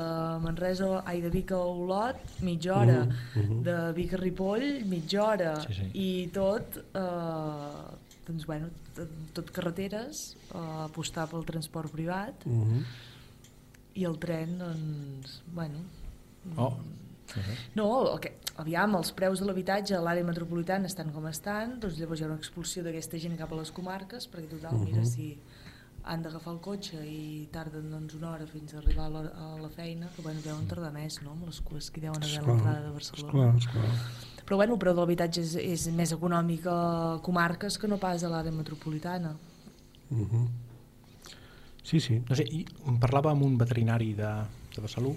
Manresa, ai, de Vic a Olot, mitja hora, Mhm, mhm. de Vic a Ripoll, mitja hora, Sí, sí. i tot, eh, doncs, bueno, tot, carreteres, eh, apostar pel transport privat, Mhm. i el tren, doncs, bueno... Oh. No, el que, aviam, els preus de l'habitatge a l'àrea metropolitana estan com estan, doncs llavors hi ha una expulsió d'aquesta gent cap a les comarques, perquè total, mira, Mhm. si han d'agafar el cotxe i tarden doncs, una hora fins a arribar a la, a la feina, que bueno, deuen tardar més, no?, amb les cues que deuen haver a l'entrada de Barcelona. esclar, esclar. Però bueno, el preu de l'habitatge és, és més econòmic a comarques que no pas a l'àrea metropolitana. Mhm. Sí, sí. No sé, i parlava amb un veterinari de, de Besalú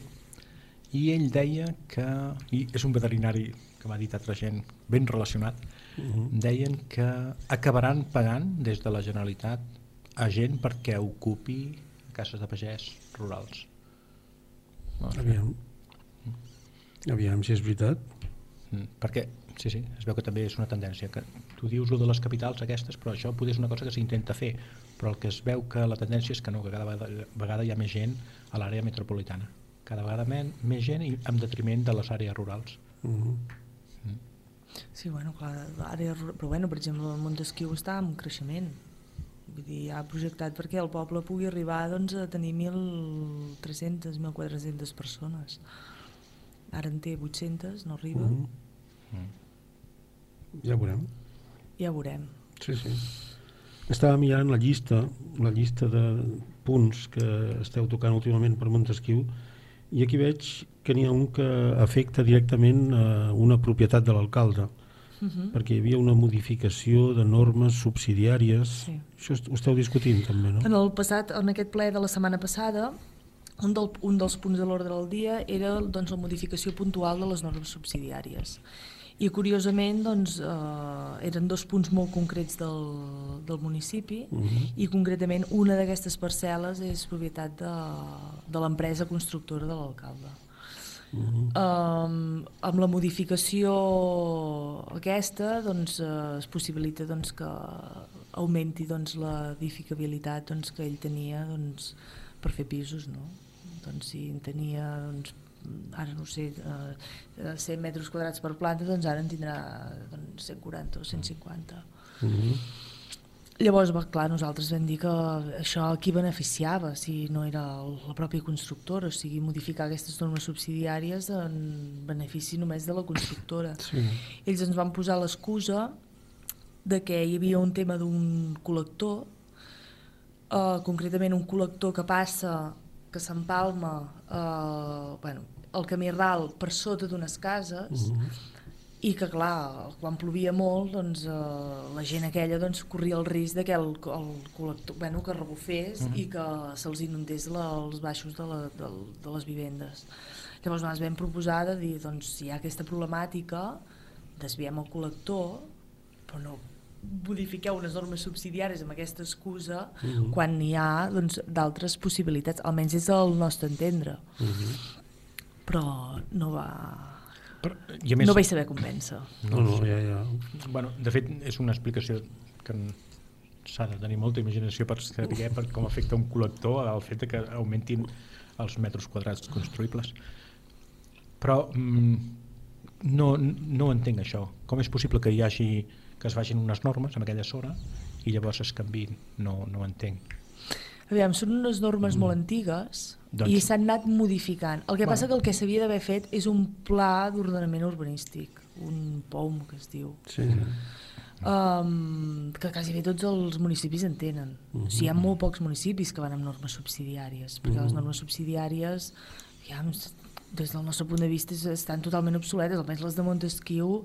i ell deia que, i és un veterinari que m'ha dit altra gent ben relacionat, Mhm. deien que acabaran pagant des de la Generalitat a gent perquè ocupi cases de pagès rurals. No. Aviam. Aviam si és veritat. Mm, perquè, sí, sí, es veu que també és una tendència que tu dius lo de les capitals aquestes, però això potser és una cosa que s'intenta fer, però el que es veu que la tendència és que no, que cada vegada, vegada hi ha més gent a l'àrea metropolitana cada vegada men, més gent i en detriment de les àrees rurals Mhm. Sí, bueno, clar, l'àrea rural- però bueno, per exemple, el Montesquieu està en creixement. Vull dir, ha projectat perquè el poble pugui arribar doncs, a tenir 1.300, 1.400 persones. Ara en té 800, no arriba. Mhm. Ja veurem. Ja veurem. Sí, sí. Estava mirant la llista, la llista de punts que esteu tocant últimament per Montesquieu i aquí veig que n'hi ha un que afecta directament a una propietat de l'alcalde Mhm. perquè hi havia una modificació de normes subsidiàries Sí. això ho esteu discutint també, no? En el passat, en aquest ple de la setmana passada, un, del, un dels punts de l'ordre del dia era doncs, la modificació puntual de les normes subsidiàries. I curiosament doncs, eh, eren dos punts molt concrets del, del municipi Mhm. i concretament una d'aquestes parcel·les és propietat de, de l'empresa constructora de l'alcalde. Mhm. Um, amb la modificació aquesta doncs, eh, es possibilita doncs, que augmenti doncs, la edificabilitat doncs, que ell tenia doncs, per fer pisos no? doncs, si en tenia doncs, ara no sé eh, 100 metres quadrats per planta doncs ara en tindrà doncs, 140 o 150 Mhm. Llavors, va, clar, nosaltres vam dir que això a qui beneficiava, si no era la pròpia constructora, o sigui, modificar aquestes normes subsidiàries en benefici només de la constructora. Sí. Ells ens van posar l'excusa de que hi havia un tema d'un col·lector, eh, concretament un col·lector que passa que s'empalma eh, bueno, el camí ral per sota d'unes cases Mhm. I que clar, quan plovia molt doncs, eh, la gent aquella doncs, corria el risc de que el, el col·lector bueno, que rebufés Mhm. i que se'ls inundés la, els baixos de, la, de, de les vivendes llavors nosaltres vam proposar de dir doncs, si hi ha aquesta problemàtica desviem el col·lector però no modifiqueu unes normes subsidiàries amb aquesta excusa Mhm. quan hi ha doncs, d'altres possibilitats, almenys és el nostre entendre. Mhm. Però no va... Però, i a més, no vaig saber convèncer. No, no, ja, ja. Bueno, de fet, és una explicació que s'ha de tenir molta imaginació per saber per com afecta un col·lector el fet de que augmentin els metres quadrats construïbles. Però mm, no, no entenc això. Com és possible que hi hagi que es vagin unes normes en aquella zona i llavors es canviïn? No, no ho entenc. Aviam, són unes normes molt antigues Doncs- i s'han anat modificant. El que Bueno. passa que el que s'havia d'haver fet és un pla d'ordenament urbanístic, un POUM que es diu. Sí. um, que quasi bé tots els municipis en tenen. Uh -huh. O sigui, hi ha molt pocs municipis que van amb normes subsidiàries, perquè uh -huh. les normes subsidiàries, ja, des del nostre punt de vista, es- estan totalment obsoletes, almenys les de Montesquieu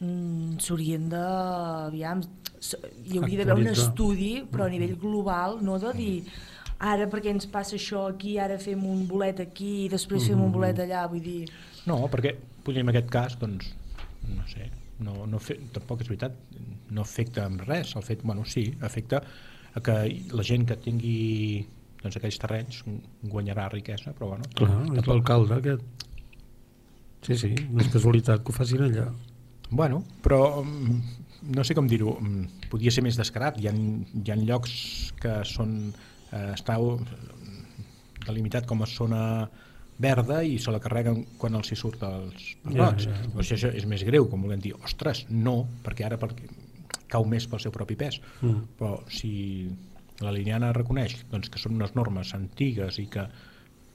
mm, s'haurien de... Aviam, s- hi hauria d'haver un estudi, però a nivell global, no de dir ara perquè ens passa això aquí, ara fem un bolet aquí i després fem un bolet allà, vull dir... No, perquè potser en aquest cas, doncs, no sé, no, no fe, tampoc és veritat, no afecta en res. El fet, bueno, sí, afecta a que la gent que tingui doncs, aquells terrenys guanyarà riquesa, però bueno... Clar, és l'alcalde aquest. Sí, sí, no és casualitat que ho facin allà. Bueno, però mm, no sé com dir-ho, mm, podia ser més descarat. Hi ha, hi ha llocs que són eh, està eh, delimitat com a zona verda i se la carreguen quan els hi surt els barrots. Ja, ja. O sigui, això és més greu, com volem dir, ostres, no, perquè ara per, cau més pel seu propi pes. Mm. Però si la Liniana reconeix doncs, que són unes normes antigues i que,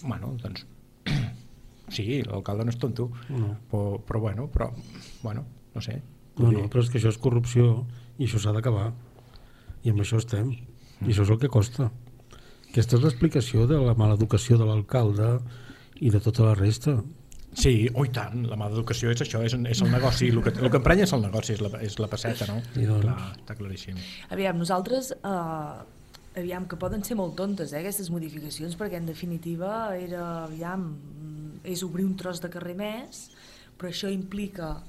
bueno, doncs, sí, l'alcalde no és tonto, No. però, però bueno, però, bueno, no sé. No, no, però és que això és corrupció i això s'ha d'acabar. I amb això estem. I això és el que costa. Aquesta és l'explicació de la mala educació de l'alcalde i de tota la resta. Sí, oh, i tant, la mala educació és això, és, és el negoci, el que, el que emprenya és el negoci, és la, és la passeta, no? I doncs. Clar, està claríssim. Aviam, nosaltres, eh, aviam, que poden ser molt tontes, eh, aquestes modificacions, perquè en definitiva era, aviam, és obrir un tros de carrer més, però això implica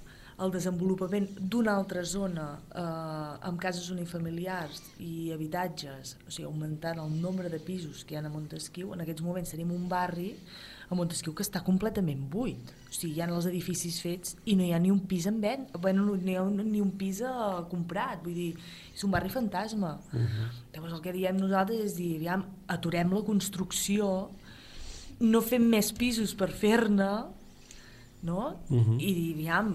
el desenvolupament d'una altra zona eh, amb cases unifamiliars i habitatges, o sigui, augmentant el nombre de pisos que hi ha a Montesquieu, en aquests moments tenim un barri a Montesquieu que està completament buit. O sigui, hi ha els edificis fets i no hi ha ni un pis en venda, bueno, no hi ha un, ni un pis eh, comprat, vull dir, és un barri fantasma. Uh -huh. Llavors el que diem nosaltres és dir, aviam, aturem la construcció, no fem més pisos per fer-ne, no? Uh Mhm. -huh. I aviam,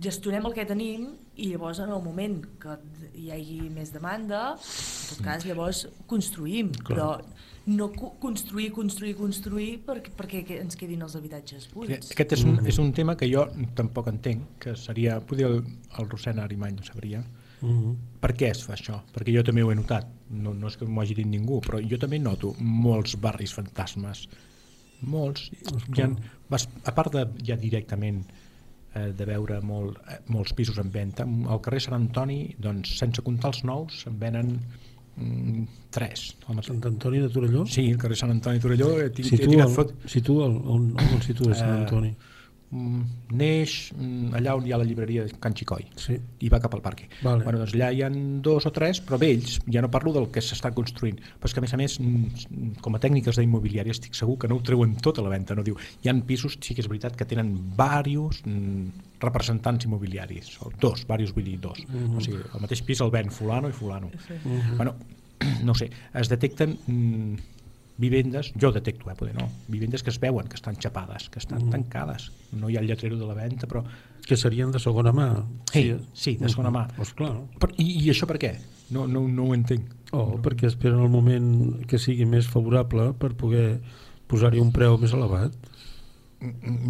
gestionem el que tenim i llavors en el moment que hi hagi més demanda, en tot cas llavors construïm, Clar. però no co- construir, construir, construir perquè, perquè que ens quedin els habitatges buits. Aquest és un, és un tema que jo tampoc entenc, que seria, potser el, el Rossena Arimany ho sabria, Uh -huh. per què es fa això? Perquè jo també ho he notat, no, no és que m'ho hagi dit ningú, però jo també noto molts barris fantasmes, molts. Hi ha, a part de ja directament eh, de veure molt, eh, molts pisos en venda, al carrer Sant Antoni, doncs, sense comptar els nous, en venen mm, tres. Home, Sant Antoni de Torelló? Sí, el carrer Sant Antoni de Torelló. He, tinc, he Situa, tirat el, fot... situa el, on, on el Mm, neix mm, allà on hi ha la llibreria de Can Xicoi Sí. i va cap al parc. Vale. Bueno, doncs allà hi ha dos o tres, però vells, ja no parlo del que s'està construint, però és que a més a més, mm, com a tècniques d'immobiliària estic segur que no ho treuen tot a la venda, no diu, hi han pisos, sí que és veritat, que tenen diversos mm, representants immobiliaris, o dos, diversos vull dir dos, Mhm. o sigui, el mateix pis el ven fulano i fulano. Sí. Mhm. Bueno, no ho sé, es detecten mm, vivendes, jo detecto, eh, poder no, vivendes que es veuen, que estan xapades, que estan Mhm. tancades, no hi ha el lletrero de la venda, però Que serien de segona mà. Sí, sí, de segona mà. Pues clar. Per, i, I això per què? No, no, no ho entenc. O perquè esperen el moment que sigui més favorable per poder posar-hi un preu més elevat.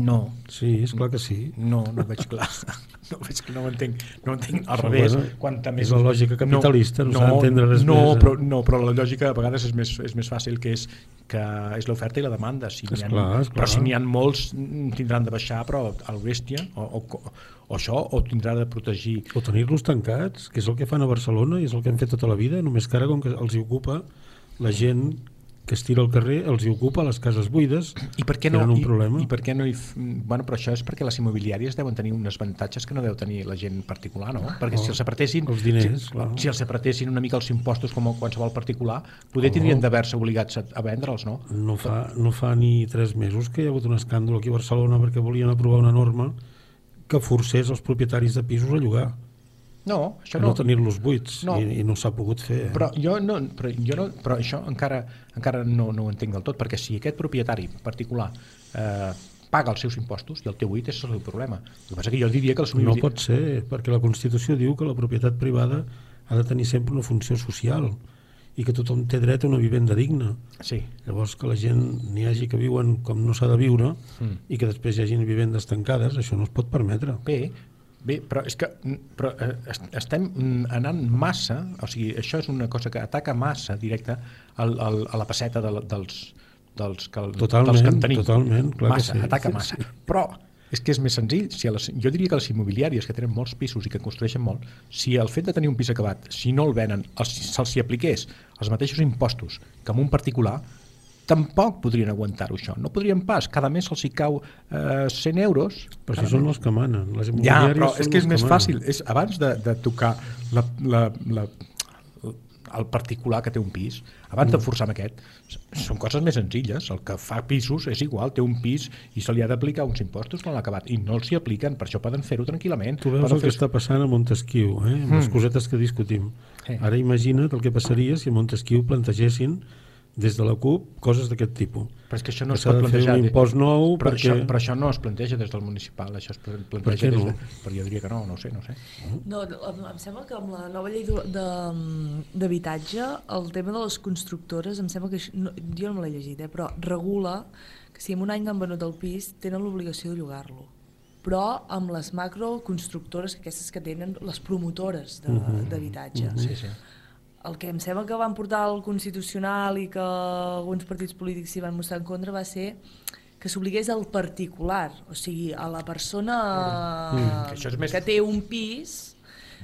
No. Sí, és clar que sí. No, no ho veig clar. No, veig que no ho entenc, no ho entenc al revés. Quanta és més... la lògica capitalista, no s'ha d'entendre res no, més? Però, no, però la lògica a vegades és més, és més fàcil, que és que és l'oferta i la demanda. Si ha, esclar. Però si n'hi ha molts, mm, tindran de baixar, però al bèstia, o, o, o això, o tindrà de protegir... O tenir-los tancats, que és el que fan a Barcelona i és el que han fet tota la vida, només que ara com que els hi ocupa la gent que es tira al carrer, els hi ocupa les cases buides, I per què no, tenen un i, problema. I per què no hi, bueno, però això és perquè les immobiliàries deuen tenir uns avantatges que no deu tenir la gent particular, no? Perquè si Oh, els apretessin... els diners, si, clar. si els apretessin una mica els impostos com qualsevol particular, poder Oh. tindrien d'haver-se obligats a, a vendre'ls, no? No fa, no fa ni tres mesos que hi ha hagut un escàndol aquí a Barcelona perquè volien aprovar una norma que forcés els propietaris de pisos a llogar, No, això no. no tenir-los buits, No. i, i no s'ha pogut fer. Eh? Però jo no, però jo no, però això encara, encara no, no ho entenc del tot, perquè si aquest propietari particular eh, paga els seus impostos i el té buit, és el seu problema. El que passa que jo diria que els No pot ser, perquè la Constitució diu que la propietat privada ha de tenir sempre una funció social i que tothom té dret a una vivenda digna. Sí. Llavors que la gent n'hi hagi que viuen com no s'ha de viure Mm. i que després hi hagin vivendes tancades, això no es pot permetre. Bé, bé, però és que mm, però, eh, est- estem anant massa, o sigui, això és una cosa que ataca massa directa al, al, a la passeta de, dels, dels, que, Totalment, dels que en tenim. totalment, clar que massa, sí. ataca Sí, massa. sí. Però és que és més senzill, si a les, jo diria que les immobiliàries que tenen molts pisos i que construeixen molt, si el fet de tenir un pis acabat, si no el venen, els- se'ls hi apliqués els mateixos impostos que amb un particular, tampoc podrien aguantar-ho això. No podrien pas, cada mes se'ls hi cau eh, 100 euros. Però si són mes. els que manen. Les Ja, immobiliàries però són és que és els més manen. fàcil. És, abans de, de tocar la, la, la, el particular que té un pis, abans de forçar amb aquest, són coses més senzilles. El que fa pisos és igual, té un pis i se li ha d'aplicar uns impostos quan l'ha acabat. I no els hi apliquen, per això poden fer-ho tranquil·lament. Tu veus el que està passant a Montesquieu, eh? amb les Mm. cosetes que discutim. Sí. Ara imagina't el que passaria si a Montesquieu plantegessin des de la CUP coses d'aquest tipus. Però és que això no Que es s'ha pot de fer plantejar. un impost nou però, perquè... això, però això no es planteja des del municipal, això es pla- planteja què des no? de... Però jo diria que no, no ho sé, no ho sé. No, em, em sembla que amb la nova llei de- de- d'habitatge el tema de les constructores, em sembla que això, no, jo no me l'he llegit, eh, però regula que si en un any han venut el pis tenen l'obligació de llogar-lo però amb les macroconstructores, aquestes que tenen les promotores de- Mhm. d'habitatge. Mhm. Sí, sí. El que em sembla que van portar al Constitucional i que alguns partits polítics s'hi van mostrar en contra va ser que s'obligués al particular, o sigui, a la persona Mm, que això és més- que té un pis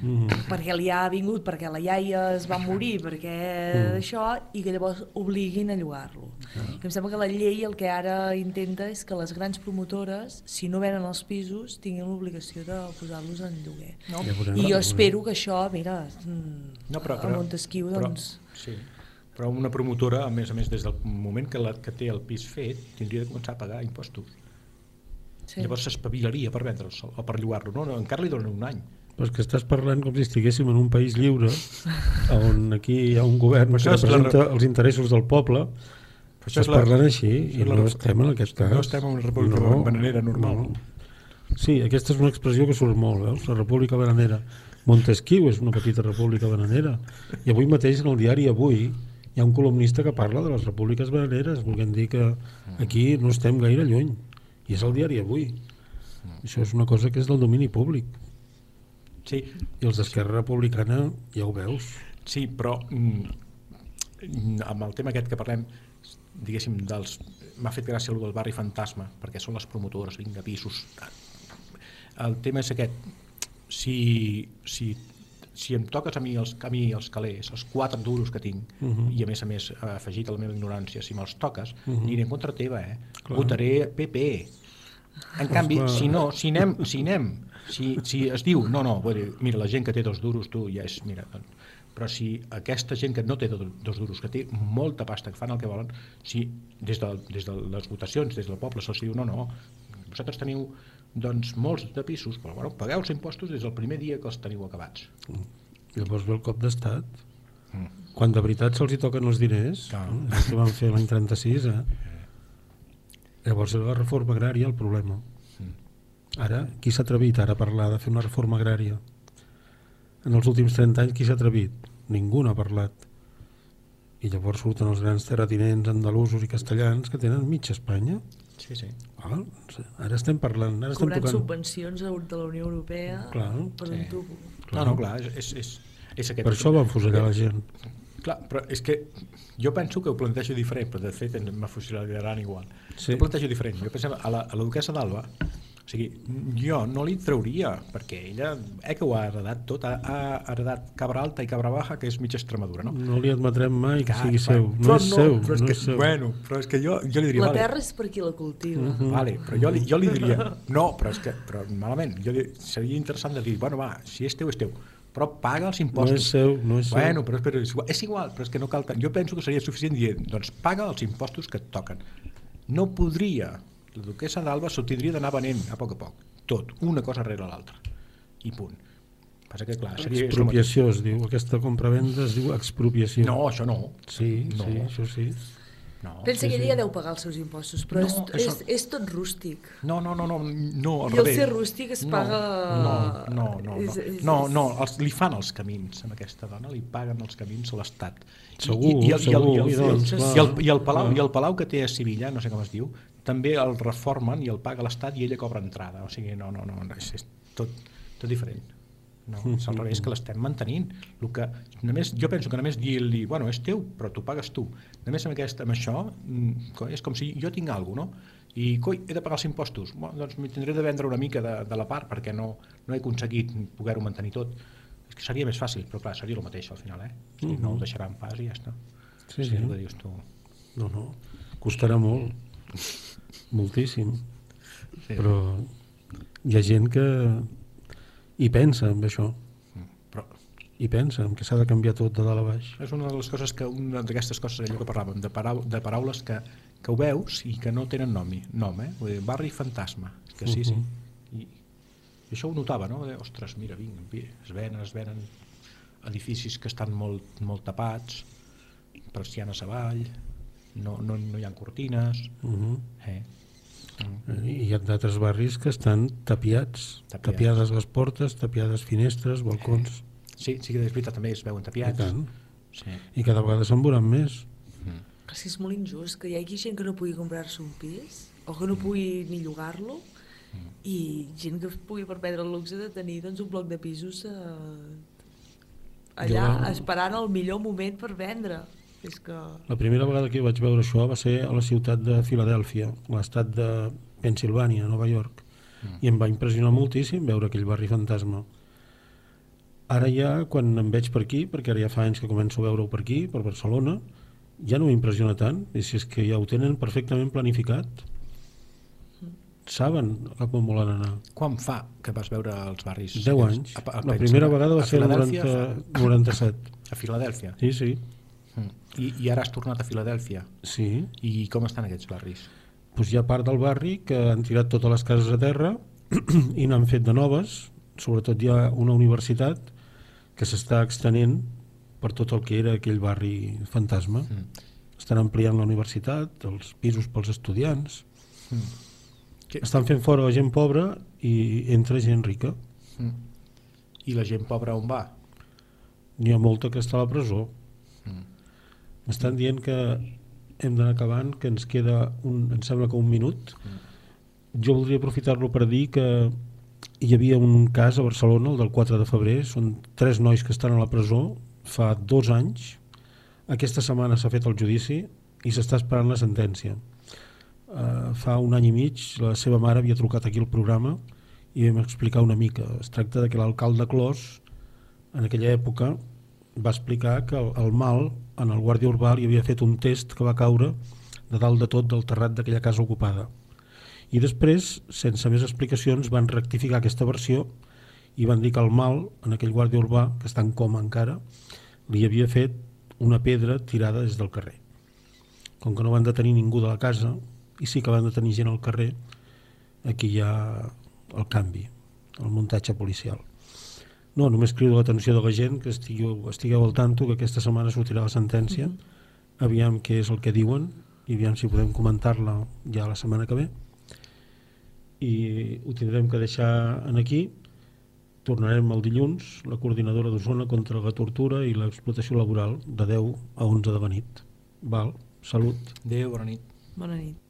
Mm. perquè li ha vingut, perquè la iaia es va morir, perquè Mm. això, i que llavors obliguin a llogar-lo. I em sembla que la llei el que ara intenta és que les grans promotores, si no venen els pisos, tinguin l'obligació de posar-los en lloguer. No. Ja. I jo espero que això, mira, mm, No, però, a però, Montesquieu, però, doncs... Sí. Però una promotora, a més a més, des del moment que, la, que té el pis fet, tindria de començar a pagar impostos. Sí. Llavors s'espavilaria per vendre'l o per llogar-lo. No, no, encara li donen un any. Però que estàs parlant com si estiguéssim en un país lliure on aquí hi ha un govern que la representa re- els interessos del poble Però això estàs la- parlant així i la no estem en aquest cas no estem en una república bananera normal. Sí, aquesta és una expressió que surt molt, veus? La república bananera. Montesquieu és una petita república bananera. I avui mateix en el diari Avui hi ha un columnista que parla de les repúbliques bananeres, volguem dir que aquí no estem gaire lluny. I és el diari Avui. Això és una cosa que és del domini públic. Sí. I els d'Esquerra Republicana ja ho veus. Sí, però mm, amb el tema aquest que parlem, diguéssim, dels... m'ha fet gràcia el del barri fantasma, perquè són les promotores, vinga, pisos... El tema és aquest, si, si, si em toques a mi els, a mi els calés, els quatre duros que tinc, Mhm. i a més a més, afegit a la meva ignorància, si me'ls toques, Mhm. aniré en contra teva, eh? Clar. Votaré PP. En canvi, clar. si no, si anem, si anem, si, si es diu, no, no, vull dir, mira, la gent que té dos duros, tu ja és, mira, doncs, però si aquesta gent que no té do- dos duros, que té molta pasta, que fan el que volen, si des de, des de les votacions, des del poble, se'ls diu, no, no, vosaltres teniu doncs, molts de pisos, però bueno, pagueu els impostos des del primer dia que els teniu acabats. Llavors ve el cop d'estat. Mm. Quan de veritat se'ls toquen els diners, Clar. eh, que van fer l'any 36, eh? llavors la reforma agrària el problema. Ara, qui s'ha atrevit ara a parlar de fer una reforma agrària? En els últims 30 anys qui s'ha atrevit? Ningú n'ha parlat. I llavors surten els grans terratinents andalusos i castellans que tenen mitja Espanya. Sí, sí. Ah, ara estem parlant, ara estem Cobrant tocant... subvencions de la Unió Europea Clar, per sí. un tubo. No, no, clar, és, és, és, aquest... Per això va fusellar la gent. Clar, però és que jo penso que ho plantejo diferent, però de fet m'afusilaran igual. Sí. Ho plantejo diferent. Jo penso a la, a la duquesa d'Alba, o sigui, jo no li trauria, perquè ella, eh, que ho ha heredat tot, ha, ha heredat Cabra Alta i Cabra Baja, que és mitja Extremadura, no? No li admetrem mai que Clar, sigui seu. No però és seu, però és no que, és seu. Bueno, però és que jo, jo li diria... La vale, terra és per qui la cultiva. Mhm. Vale, però jo jo li diria... No, però és que però malament. Jo li, seria interessant de dir, bueno, va, si és teu, és teu. Però paga els impostos. No és seu, no és seu. Bueno, però, però és, igual, és igual, però és que no cal tant. Jo penso que seria suficient dir, doncs paga els impostos que et toquen. No podria, la duquesa d'Alba s'ho tindria d'anar venent a poc a poc. Tot, una cosa rere l'altra. I punt. Passa que, clar, seria... el Expropiació es diu, aquesta compra-venda es diu expropiació. No, això no. Sí, No. sí, això sí. No. Pensa que ella ja deu pagar els seus impostos, però No, és, això- és, és tot rústic. No, no, no, no, no al I el ser rústic es paga- No, no, no, no, no, és- no, no els, li fan els camins a aquesta dona, li paguen els camins a l'Estat. I- Segur, i, i, el, segur, i, el, i, i el, doncs, i, clar, el, i, el palau, clar. I el palau que té a Sevilla, no sé com es diu, també el reformen i el paga l'Estat i ella cobra entrada. O sigui, no, no, no, és, és tot, tot diferent. No, és al revés que l'estem mantenint. El que, només, jo penso que només dir-li, bueno, és teu, però tu pagues tu. Només amb, aquest, amb això, mm, és com si jo tinc alguna cosa, no? I, coi, he de pagar els impostos. Bueno, doncs m'hi tindré de vendre una mica de, de la part perquè no, no he aconseguit poder-ho mantenir tot. És que seria més fàcil, però clar, seria el mateix al final, eh? O sigui, no el deixarà en pas i ja està. Sí, sí. sí. El que dius tu. No, no, costarà molt, moltíssim. Sí. Però hi ha gent que hi pensa en això. Però Hi pensa en que s'ha de canviar tot de dalt a baix. és una de les coses que, una d'aquestes coses, allò que parlàvem, de, parau, de paraules que, que ho veus i que no tenen nom, nom eh? Vull dir, barri fantasma, que sí, sí. I, I això ho notava, no? De, ostres, mira, vinga, vi- es venen, es venen edificis que estan molt, molt tapats, persianes avall, no, no, no hi ha cortines, Uh -huh. eh? I hi ha d'altres barris que estan tapiats, Tapiats. tapiades les portes, tapiades finestres, balcons, Sí, sí que és veritat, també es veuen tapiats. I tant. Sí. i cada vegada se'n veuran més. És que és molt injust que hi hagi gent que no pugui comprar-se un pis o que no pugui ni llogar-lo i gent que pugui permetre el luxe de tenir doncs, un bloc de pisos eh, allà Jo- esperant el millor moment per vendre. És que... La primera vegada que vaig veure això va ser a la ciutat de Filadèlfia, a l'estat de Pensilvània, Nova York, i em va impressionar moltíssim veure aquell barri fantasma. Ara ja, quan em veig per aquí, perquè ara ja fa anys que començo a veure-ho per aquí, per Barcelona, ja no m'impressiona tant, i si és que ja ho tenen perfectament planificat. Saben cap on volen anar. Quan fa que vas veure els barris? 10 anys. A- a- La a- primera a- vegada va a ser el Filadèlfia, 90, 97. A Filadèlfia? Sí, sí. I, I ara has tornat a Filadèlfia? Sí. I com estan aquests barris? doncs hi ha part del barri que han tirat totes les cases a terra i n'han fet de noves, sobretot hi ha una universitat que s'està extenent per tot el que era aquell barri fantasma. Mm. Estan ampliant la universitat, els pisos pels estudiants, Mm. Que- estan fent fora la gent pobra i entra gent rica. Mm. I la gent pobra on va? N'hi ha molta que està a la presó. Mm. M'estan dient que hem d'anar acabant, que ens queda, un, em sembla que un minut. Jo voldria aprofitar-lo per dir que hi havia un cas a Barcelona, el del 4 de febrer, són tres nois que estan a la presó fa dos anys. Aquesta setmana s'ha fet el judici i s'està esperant la sentència. Uh, fa un any i mig la seva mare havia trucat aquí al programa i vam explicar una mica. Es tracta de que l'alcalde Clos, en aquella època, va explicar que el, el mal en el guàrdia urbà li havia fet un test que va caure de dalt de tot del terrat d'aquella casa ocupada. I després, sense més explicacions, van rectificar aquesta versió i van dir que el mal en aquell guàrdia urbà, que està en coma encara, li havia fet una pedra tirada des del carrer. Com que no van detenir ningú de la casa i sí que van detenir gent al carrer, aquí hi ha el canvi, el muntatge policial. No, només crido l'atenció de la gent que estigueu, estigueu al tanto que aquesta setmana sortirà la sentència, mm -hmm. aviam què és el que diuen i aviam si podem comentar-la ja la setmana que ve. I ho tindrem que deixar en aquí. Tornarem el dilluns la coordinadora d'Osona contra la tortura i l'explotació laboral de 10 a 11 de la nit. Val, salut. Adéu, bona nit. Bona nit.